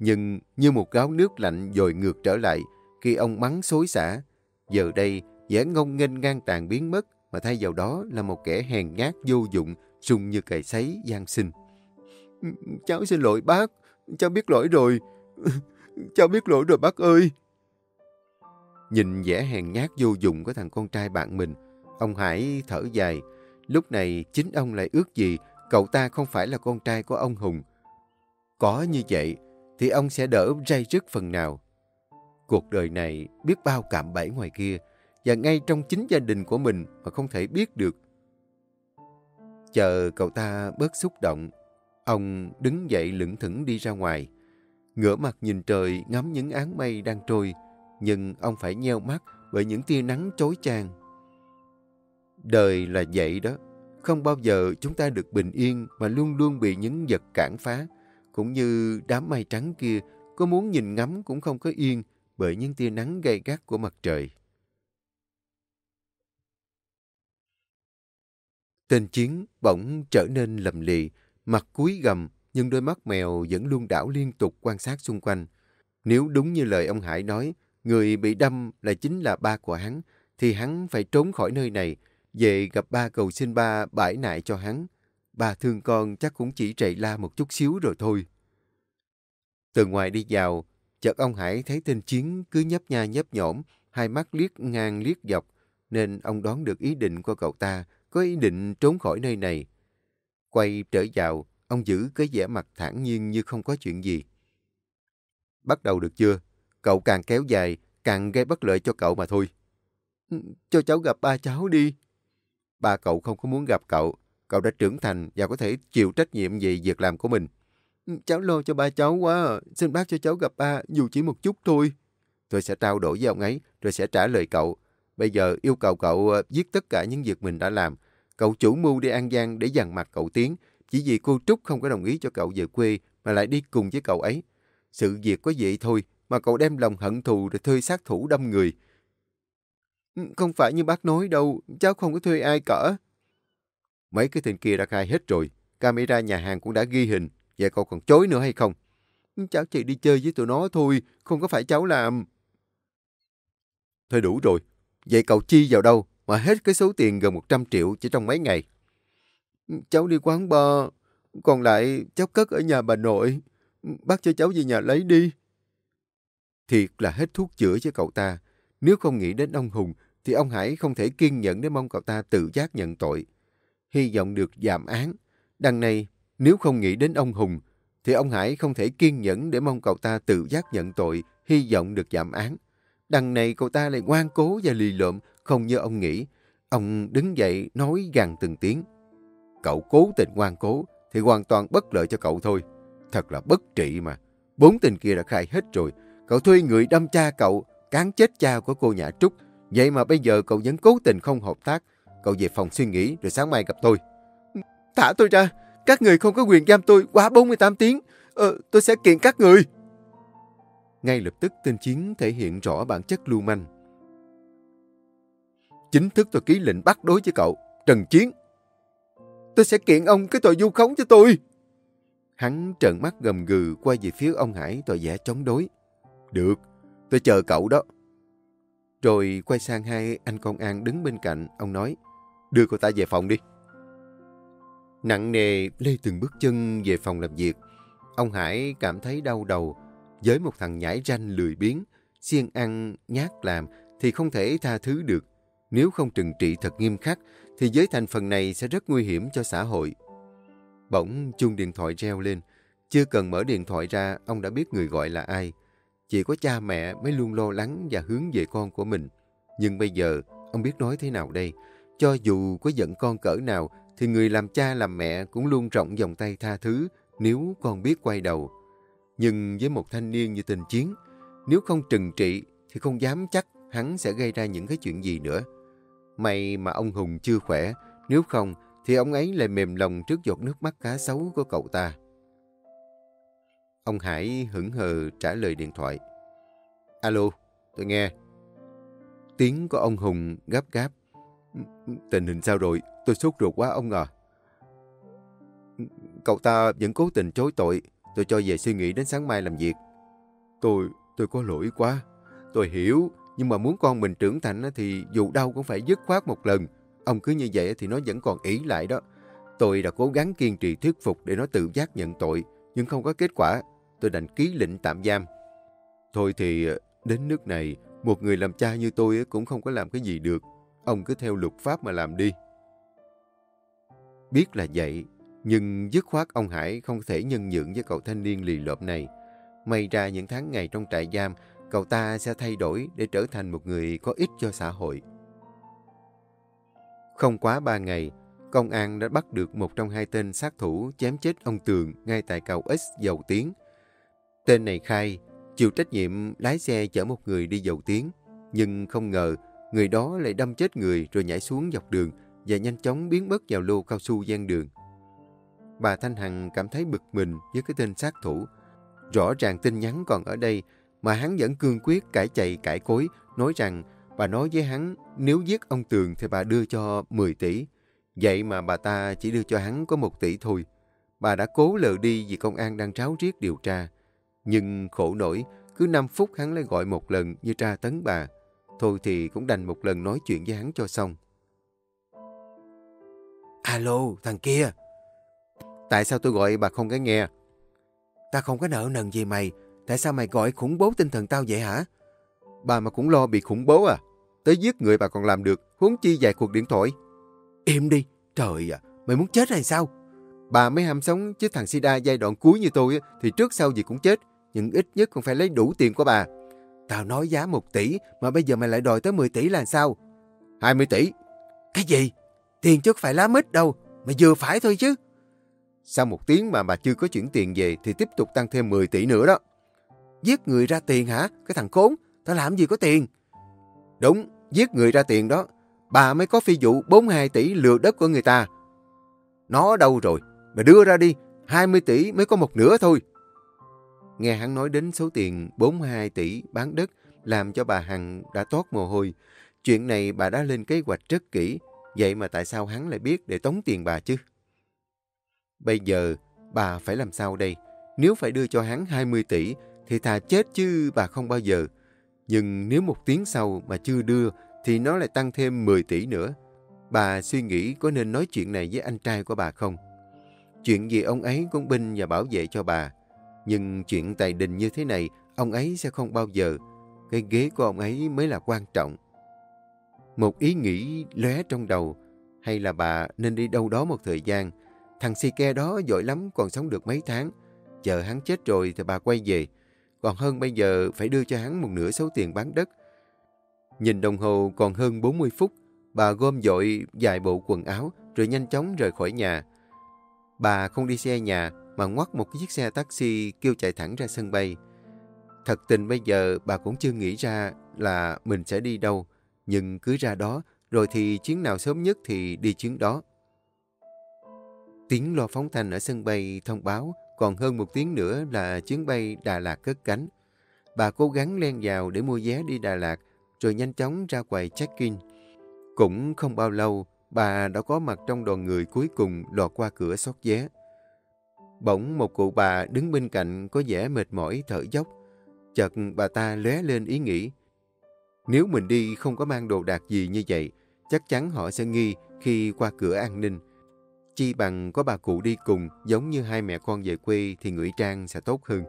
[SPEAKER 1] nhưng như một gáo nước lạnh dồi ngược trở lại khi ông mắng xối xả. Giờ đây, vẻ ngông nghênh ngang tàn biến mất, mà thay vào đó là một kẻ hèn nhát vô dụng, sung như cày sấy, gian sinh. Cháu xin lỗi bác, cháu biết lỗi rồi, cháu biết lỗi rồi bác ơi. Nhìn vẻ hèn nhát vô dụng của thằng con trai bạn mình, ông Hải thở dài. Lúc này chính ông lại ước gì cậu ta không phải là con trai của ông Hùng. Có như vậy thì ông sẽ đỡ ray rứt phần nào. Cuộc đời này biết bao cạm bẫy ngoài kia, và ngay trong chính gia đình của mình mà không thể biết được. Chờ cậu ta bớt xúc động, ông đứng dậy lững thững đi ra ngoài. Ngửa mặt nhìn trời ngắm những áng mây đang trôi, nhưng ông phải nheo mắt bởi những tia nắng chói chang. Đời là vậy đó, không bao giờ chúng ta được bình yên mà luôn luôn bị những vật cản phá, cũng như đám mây trắng kia có muốn nhìn ngắm cũng không có yên bởi những tia nắng gay gắt của mặt trời. Tên Chiến bỗng trở nên lầm lì, mặt cúi gầm, nhưng đôi mắt mèo vẫn luôn đảo liên tục quan sát xung quanh. Nếu đúng như lời ông Hải nói, người bị đâm là chính là ba của hắn, thì hắn phải trốn khỏi nơi này, về gặp ba cầu xin ba bãi nại cho hắn bà thương con chắc cũng chỉ chạy la một chút xíu rồi thôi. Từ ngoài đi vào, chợt ông Hải thấy tên Chiến cứ nhấp nha nhấp nhổm, hai mắt liếc ngang liếc dọc, nên ông đoán được ý định của cậu ta, có ý định trốn khỏi nơi này. Quay trở vào, ông giữ cái vẻ mặt thản nhiên như không có chuyện gì. Bắt đầu được chưa? Cậu càng kéo dài, càng gây bất lợi cho cậu mà thôi. Ừ, cho cháu gặp ba cháu đi. Ba cậu không có muốn gặp cậu. Cậu đã trưởng thành và có thể chịu trách nhiệm về việc làm của mình. Ừ, cháu lo cho ba cháu quá. À. Xin bác cho cháu gặp ba, dù chỉ một chút thôi. Tôi sẽ trao đổi với ông ấy, rồi sẽ trả lời cậu. Bây giờ yêu cầu cậu ờ, viết tất cả những việc mình đã làm. Cậu chủ mưu đi An Giang để dằn mặt cậu Tiến, chỉ vì cô Trúc không có đồng ý cho cậu về quê mà lại đi cùng với cậu ấy. Sự việc có vậy thôi
[SPEAKER 2] mà cậu đem lòng hận thù để thuê sát thủ đâm người. Ừ, không phải như bác nói đâu, cháu không có thuê ai cả. Mấy cái tên kia đã khai hết rồi, camera nhà hàng cũng đã ghi hình, vậy cậu còn chối nữa hay không? Cháu chỉ đi chơi với tụi nó thôi, không có phải cháu làm. Thôi đủ rồi, vậy cậu chi vào đâu mà hết cái số tiền gần 100 triệu chỉ trong mấy ngày? Cháu đi quán bar, còn lại cháu cất ở nhà bà nội. Bác cho cháu về nhà lấy đi. Thiệt là hết thuốc chữa cho cậu ta. Nếu không nghĩ đến ông Hùng, thì ông Hải không thể kiên nhẫn để mong cậu ta tự giác nhận tội. Hy vọng được giảm án. Đằng này, nếu không nghĩ đến ông Hùng, thì ông Hải không thể kiên nhẫn để mong cậu ta tự giác nhận tội, hy vọng được giảm án. Đằng này cậu ta lại ngoan cố và lì lợm, không như ông nghĩ. Ông đứng dậy nói gằn từng tiếng. Cậu cố tình ngoan cố, thì hoàn toàn bất lợi cho cậu thôi. Thật là bất trị mà. Bốn tình kia đã khai hết rồi. Cậu thuê người đâm cha cậu, cán chết cha của cô Nhã Trúc. Vậy mà bây giờ cậu vẫn cố tình không hợp tác. Cậu về phòng suy nghĩ rồi sáng mai gặp tôi. Thả tôi ra. Các người không có quyền giam tôi quá 48 tiếng. Ờ, tôi sẽ kiện các người. Ngay lập tức tên Chiến thể hiện rõ bản chất lưu manh. Chính thức tôi ký lệnh bắt đối với cậu, Trần Chiến. Tôi sẽ kiện ông cái tội vu khống cho tôi. Hắn trợn mắt gầm gừ quay về phía ông Hải tỏ vẻ chống đối. Được, tôi chờ cậu đó. Rồi quay sang hai anh công an đứng bên cạnh, ông nói, đưa cô ta về phòng đi. Nặng nề lê từng bước chân về phòng làm việc. Ông Hải cảm thấy đau đầu, với một thằng nhãi ranh lười biếng, siêng ăn, nhát làm thì không thể tha thứ được. Nếu không trừng trị thật nghiêm khắc thì với thành phần này sẽ rất nguy hiểm cho xã hội. Bỗng chuông điện thoại reo lên. Chưa cần mở điện thoại ra, ông đã biết người gọi là ai. Chỉ có cha mẹ mới luôn lo lắng và hướng về con của mình. Nhưng bây giờ, ông biết nói thế nào đây? Cho dù có giận con cỡ nào, thì người làm cha làm mẹ cũng luôn rộng vòng tay tha thứ nếu con biết quay đầu. Nhưng với một thanh niên như tình chiến, nếu không trừng trị thì không dám chắc hắn sẽ gây ra những cái chuyện gì nữa. May mà ông Hùng chưa khỏe, nếu không thì ông ấy lại mềm lòng trước giọt nước mắt cá sấu của cậu ta. Ông Hải hững hờ trả lời điện thoại. Alo, tôi nghe. Tiếng của ông Hùng gấp gáp. Tình hình sao rồi? Tôi sốt ruột quá ông à. Cậu ta vẫn cố tình chối tội. Tôi cho về suy nghĩ đến sáng mai làm việc. Tôi, tôi có lỗi quá. Tôi hiểu, nhưng mà muốn con mình trưởng thành thì dù đau cũng phải dứt khoát một lần. Ông cứ như vậy thì nó vẫn còn ý lại đó. Tôi đã cố gắng kiên trì thuyết phục để nó tự giác nhận tội, nhưng không có kết quả. Tôi đành ký lệnh tạm giam. Thôi thì đến nước này, một người làm cha như tôi cũng không có làm cái gì được. Ông cứ theo luật pháp mà làm đi. Biết là vậy, nhưng dứt khoát ông Hải không thể nhân nhượng với cậu thanh niên lì lợm này. May ra những tháng ngày trong trại giam, cậu ta sẽ thay đổi để trở thành một người có ích cho xã hội. Không quá ba ngày, công an đã bắt được một trong hai tên sát thủ chém chết ông Tường ngay tại cầu X Dầu Tiến. Tên này khai, chịu trách nhiệm lái xe chở một người đi dầu tiến, nhưng không ngờ người đó lại đâm chết người rồi nhảy xuống dọc đường và nhanh chóng biến mất vào lô cao su gian đường. Bà Thanh Hằng cảm thấy bực mình với cái tên sát thủ. Rõ ràng tin nhắn còn ở đây mà hắn vẫn cương quyết cãi chạy cãi cối, nói rằng bà nói với hắn nếu giết ông Tường thì bà đưa cho 10 tỷ. Vậy mà bà ta chỉ đưa cho hắn có 1 tỷ thôi. Bà đã cố lờ đi vì công an đang tráo riết điều tra. Nhưng khổ nổi, cứ 5 phút hắn lại gọi một lần như tra tấn bà. Thôi thì cũng đành một lần nói chuyện với hắn cho xong. Alo, thằng kia. Tại sao tôi gọi bà không có nghe? Ta không có nợ nần gì mày. Tại sao mày gọi khủng bố tinh thần tao vậy hả? Bà mà cũng lo bị khủng bố à? Tới giết người bà còn làm được, huống chi vài cuộc điện thoại. Im đi, trời à, mày muốn chết hay sao? Bà mới ham sống chứ thằng Sida giai đoạn cuối như tôi thì trước sau gì cũng chết. Nhưng ít nhất cũng phải lấy đủ tiền của bà. Tao nói giá 1 tỷ mà bây giờ mày lại đòi tới 10 tỷ là sao? 20 tỷ. Cái gì? Tiền chứ phải lá mít đâu. Mày vừa phải thôi chứ. Sau một tiếng mà bà chưa có chuyển tiền về thì tiếp tục tăng thêm 10 tỷ nữa đó. Giết người ra tiền hả? Cái thằng khốn, tao làm gì có tiền? Đúng, giết người ra tiền đó. Bà mới có phi vụ 42 tỷ lừa đất của người ta. Nó đâu rồi? Mày đưa ra đi, 20 tỷ mới có một nửa thôi.
[SPEAKER 1] Nghe hắn nói đến số tiền 42 tỷ bán đất làm cho bà Hằng đã toát mồ hôi. Chuyện này bà đã lên kế hoạch rất kỹ. Vậy mà tại sao hắn lại biết để tống tiền bà chứ? Bây giờ bà phải làm sao đây? Nếu phải đưa cho hắn 20 tỷ thì thà chết chứ bà không bao giờ. Nhưng nếu một tiếng sau mà chưa đưa thì nó lại tăng thêm 10 tỷ nữa. Bà suy nghĩ có nên nói chuyện này với anh trai của bà không? Chuyện gì ông ấy cũng binh và bảo vệ cho bà. Nhưng chuyện tài đình như thế này, ông ấy sẽ không bao giờ. Cái ghế của ông ấy mới là quan trọng. Một ý nghĩ lóe trong đầu, hay là bà nên đi đâu đó một thời gian. Thằng si ke đó giỏi lắm còn sống được mấy tháng. Chờ hắn chết rồi thì bà quay về. Còn hơn bây giờ phải đưa cho hắn một nửa số tiền bán đất. Nhìn đồng hồ còn hơn 40 phút, bà gom dội vài bộ quần áo rồi nhanh chóng rời khỏi nhà. Bà không đi xe nhà mà ngoắt một chiếc xe taxi kêu chạy thẳng ra sân bay. Thật tình bây giờ bà cũng chưa nghĩ ra là mình sẽ đi đâu, nhưng cứ ra đó, rồi thì chuyến nào sớm nhất thì đi chuyến đó. Tiếng loa phóng thanh ở sân bay thông báo còn hơn một tiếng nữa là chuyến bay Đà Lạt cất cánh. Bà cố gắng len vào để mua vé đi Đà Lạt, rồi nhanh chóng ra quầy check-in. Cũng không bao lâu, bà đã có mặt trong đoàn người cuối cùng lọt qua cửa xót vé. Bỗng một cụ bà đứng bên cạnh có vẻ mệt mỏi thở dốc. Chợt bà ta lóe lên ý nghĩ. Nếu mình đi không có mang đồ đạc gì như vậy, chắc chắn họ sẽ nghi khi qua cửa an ninh. Chi bằng có bà cụ đi cùng, giống như hai mẹ con về quê thì ngụy trang sẽ tốt hơn.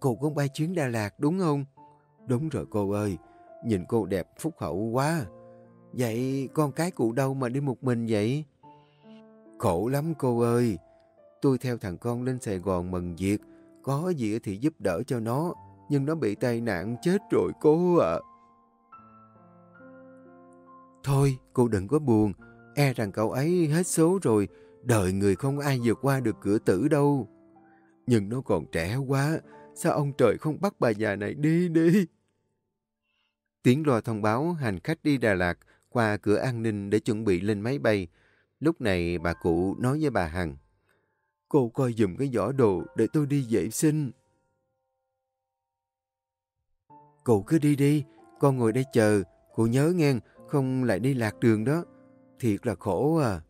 [SPEAKER 1] Cô con bay chuyến Đà Lạt đúng không? Đúng rồi cô ơi, nhìn cô đẹp phúc hậu quá. Vậy con cái cụ đâu mà đi một mình vậy? Khổ lắm cô ơi. Tôi theo thằng con lên Sài Gòn mừng việc. Có gì thì giúp đỡ cho nó. Nhưng nó bị tai nạn chết rồi cô ạ. Thôi, cô đừng có buồn. E rằng cậu ấy hết số rồi. Đời người không ai vượt qua được cửa tử đâu. Nhưng nó còn trẻ quá. Sao ông trời không bắt bà già này đi đi? Tiếng loa thông báo hành khách đi Đà Lạt qua cửa an ninh để chuẩn bị lên máy bay. Lúc này bà cụ nói với bà Hằng. Cô coi dùm cái giỏ đồ để tôi đi vệ sinh. Cô cứ đi đi, con ngồi đây chờ. Cô nhớ nghe, không lại đi lạc đường đó. Thiệt là khổ à.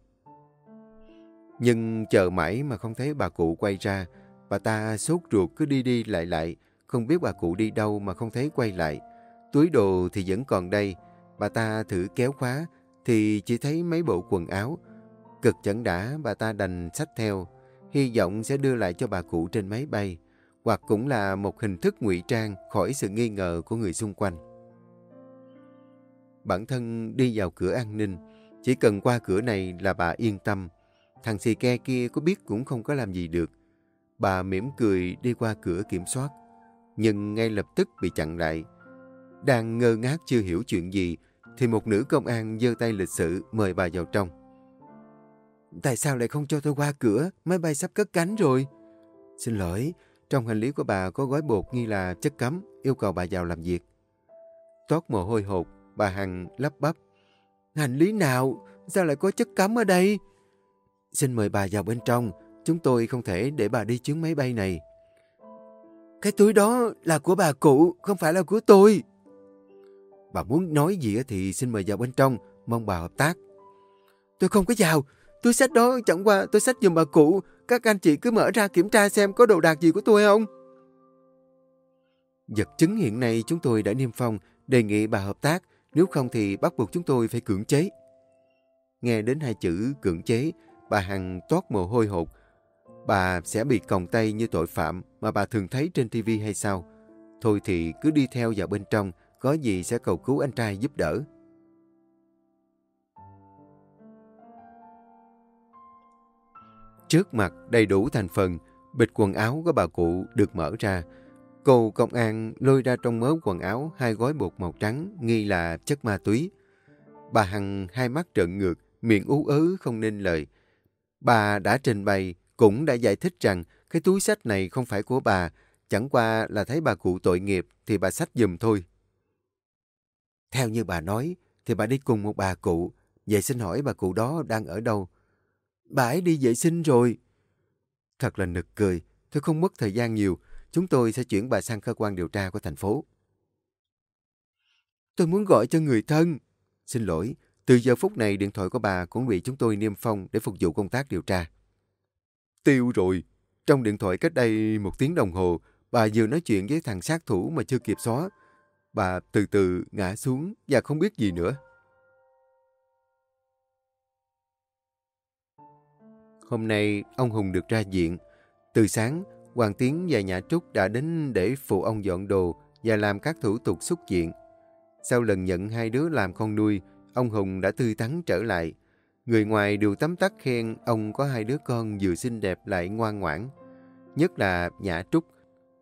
[SPEAKER 1] Nhưng chờ mãi mà không thấy bà cụ quay ra. Bà ta sốt ruột cứ đi đi lại lại. Không biết bà cụ đi đâu mà không thấy quay lại. Túi đồ thì vẫn còn đây. Bà ta thử kéo khóa thì chỉ thấy mấy bộ quần áo. Cực chẳng đã bà ta đành sách theo. Hy vọng sẽ đưa lại cho bà cụ trên máy bay. Hoặc cũng là một hình thức ngụy trang khỏi sự nghi ngờ của người xung quanh. Bản thân đi vào cửa an ninh. Chỉ cần qua cửa này là bà yên tâm. Thằng xì ke kia có biết cũng không có làm gì được. Bà mỉm cười đi qua cửa kiểm soát. Nhưng ngay lập tức bị chặn lại. Đang ngơ ngác chưa hiểu chuyện gì, thì một nữ công an giơ tay lịch sự mời bà vào trong. Tại sao lại không cho tôi qua cửa? Máy bay sắp cất cánh rồi. Xin lỗi, trong hành lý của bà có gói bột nghi là chất cấm, yêu cầu bà vào làm việc. Toát mồ hôi hột, bà Hằng lắp bắp. Hành lý nào? Sao lại có chất cấm ở đây? Xin mời bà vào bên trong, chúng tôi không thể để bà đi chuyến máy bay này. Cái túi đó là của bà cụ, không phải là của tôi. Bà muốn nói gì thì xin mời vào bên trong, mong bà hợp tác. Tôi không có vào, túi sách đó chẳng qua tôi sách giùm bà cụ, các anh chị cứ mở ra kiểm tra xem có đồ đạc gì của tôi không. Vật chứng hiện nay chúng tôi đã niêm phong, đề nghị bà hợp tác, nếu không thì bắt buộc chúng tôi phải cưỡng chế. Nghe đến hai chữ cưỡng chế, bà Hằng toát mồ hôi hột. Bà sẽ bị còng tay như tội phạm mà bà thường thấy trên TV hay sao? Thôi thì cứ đi theo vào bên trong, có gì sẽ cầu cứu anh trai giúp đỡ. Trước mặt đầy đủ thành phần, bịch quần áo của bà cụ được mở ra. Cô công an lôi ra trong mớ quần áo hai gói bột màu trắng nghi là chất ma túy. Bà Hằng hai mắt trợn ngược, miệng ú ớ không nên lời. Bà đã trình bày, cũng đã giải thích rằng cái túi sách này không phải của bà, chẳng qua là thấy bà cụ tội nghiệp thì bà sách giùm thôi. Theo như bà nói, thì bà đi cùng một bà cụ. Vậy xin hỏi bà cụ đó đang ở đâu? Bà ấy đi vệ sinh rồi. Thật là nực cười.
[SPEAKER 2] Tôi không mất thời gian nhiều. Chúng tôi sẽ chuyển bà sang cơ quan điều tra của thành phố. Tôi muốn gọi cho người thân. Xin lỗi, từ giờ phút này điện thoại của bà cũng bị chúng tôi niêm phong để phục vụ công tác điều tra. Tiêu rồi. Trong điện thoại cách đây một tiếng đồng hồ, bà vừa nói chuyện với thằng sát thủ mà chưa kịp xóa. Bà từ từ ngã xuống và không biết gì nữa. Hôm nay, ông Hùng được ra diện. Từ sáng, Hoàng Tiến và Nhã Trúc đã đến để phụ ông dọn đồ và làm các thủ tục xuất viện. Sau lần nhận hai đứa làm con nuôi, ông Hùng đã tươi tắn trở lại. Người ngoài đều tấm tắc khen ông có hai đứa con vừa xinh đẹp lại ngoan ngoãn. Nhất là Nhã Trúc.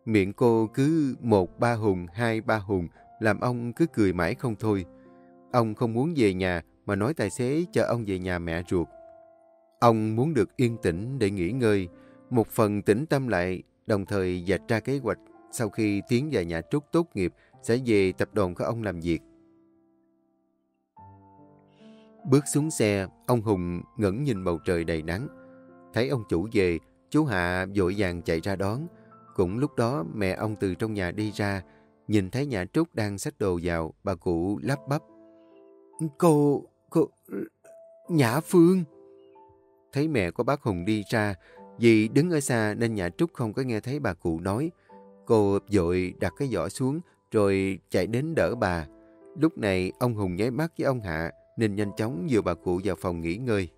[SPEAKER 2] Miệng cô cứ một ba hùng, hai ba hùng, làm ông cứ cười mãi không thôi. Ông không muốn về nhà mà nói tài xế cho ông về nhà mẹ ruột. Ông muốn được yên tĩnh để nghỉ ngơi, một phần tĩnh tâm lại, đồng thời dạch ra kế hoạch sau khi tiến vào nhà Trúc tốt nghiệp sẽ về tập đoàn của ông làm việc. Bước xuống xe, ông Hùng ngẩng nhìn bầu trời đầy nắng. Thấy ông chủ về, chú Hạ vội vàng chạy ra đón. Cũng lúc đó mẹ ông từ trong nhà đi ra, nhìn thấy nhà Trúc đang xách đồ vào, bà cụ lắp bắp. Cô, cô, Nhã Phương. Thấy mẹ của bác Hùng đi ra, vì đứng ở xa nên nhà Trúc không có nghe thấy bà cụ nói. Cô vội đặt cái giỏ xuống rồi chạy đến đỡ bà. Lúc này ông Hùng nháy mắt với ông Hạ nên nhanh chóng đưa bà cụ vào phòng nghỉ ngơi.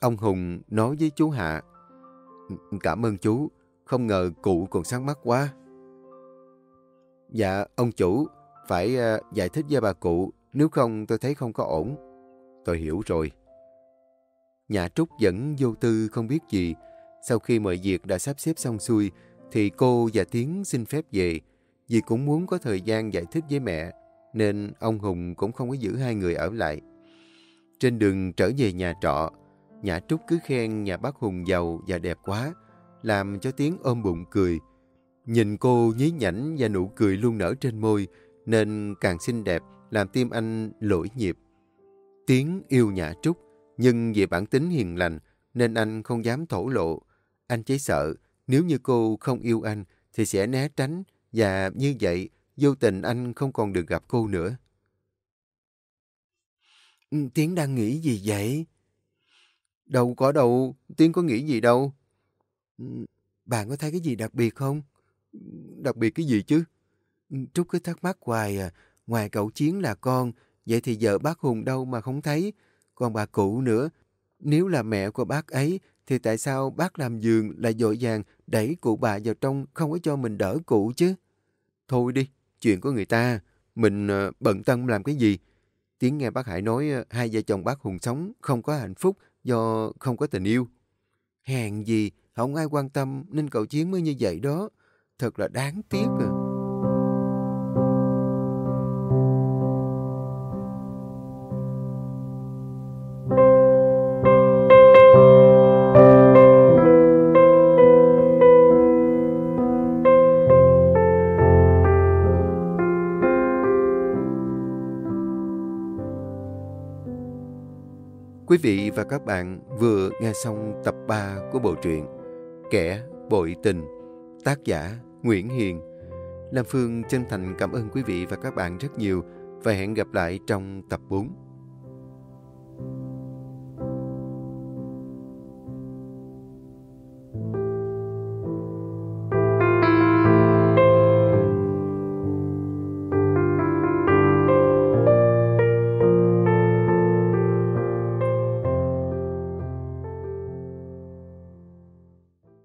[SPEAKER 2] Ông Hùng nói với chú Hạ Cảm ơn chú, không ngờ cụ còn sáng mắt quá. Dạ, ông chủ, phải uh, giải thích với bà cụ, nếu không tôi thấy không có ổn. Tôi hiểu rồi. Nhà Trúc vẫn vô tư không biết gì. Sau khi mọi việc đã sắp xếp xong xuôi, thì cô và Tiến xin phép về. Vì cũng muốn có thời gian giải thích với mẹ, nên ông Hùng cũng không có giữ hai người ở lại. Trên đường trở về nhà trọ, nhà Trúc cứ khen nhà bác Hùng giàu và đẹp quá, làm cho Tiến ôm bụng cười. Nhìn cô nhí nhảnh và nụ cười luôn nở trên môi, nên càng xinh đẹp, làm tim anh lỗi nhịp. tiếng yêu nhã Trúc, nhưng vì bản tính hiền lành nên anh không dám thổ lộ. Anh chỉ sợ nếu như cô không yêu anh thì sẽ né tránh và như vậy vô tình anh không còn được gặp cô nữa. Ừ, Tiến đang nghĩ gì vậy? Đâu có đâu, Tiến có nghĩ gì đâu. Ừ, Bạn có thấy cái gì đặc biệt không? Đặc biệt cái gì chứ? Trúc cứ thắc mắc hoài à. Ngoài cậu Chiến là con, vậy thì vợ bác Hùng đâu mà không thấy? Còn bà cụ nữa, nếu là mẹ của bác ấy, thì tại sao bác làm giường lại dội vàng đẩy cụ bà vào trong không có cho mình đỡ cụ chứ? Thôi đi, chuyện của người ta, mình ờ, bận tâm làm cái gì? Tiếng nghe bác Hải nói ờ, hai vợ chồng bác Hùng sống không có hạnh phúc do không có tình yêu. Hèn gì, không ai quan tâm nên cậu Chiến mới như vậy đó. Thật là đáng tiếc à. Và các bạn vừa nghe xong tập 3 của bộ truyện Kẻ Bội Tình, tác giả Nguyễn Hiền. Lam Phương chân thành cảm ơn quý vị và các bạn rất nhiều và hẹn gặp lại trong tập 4.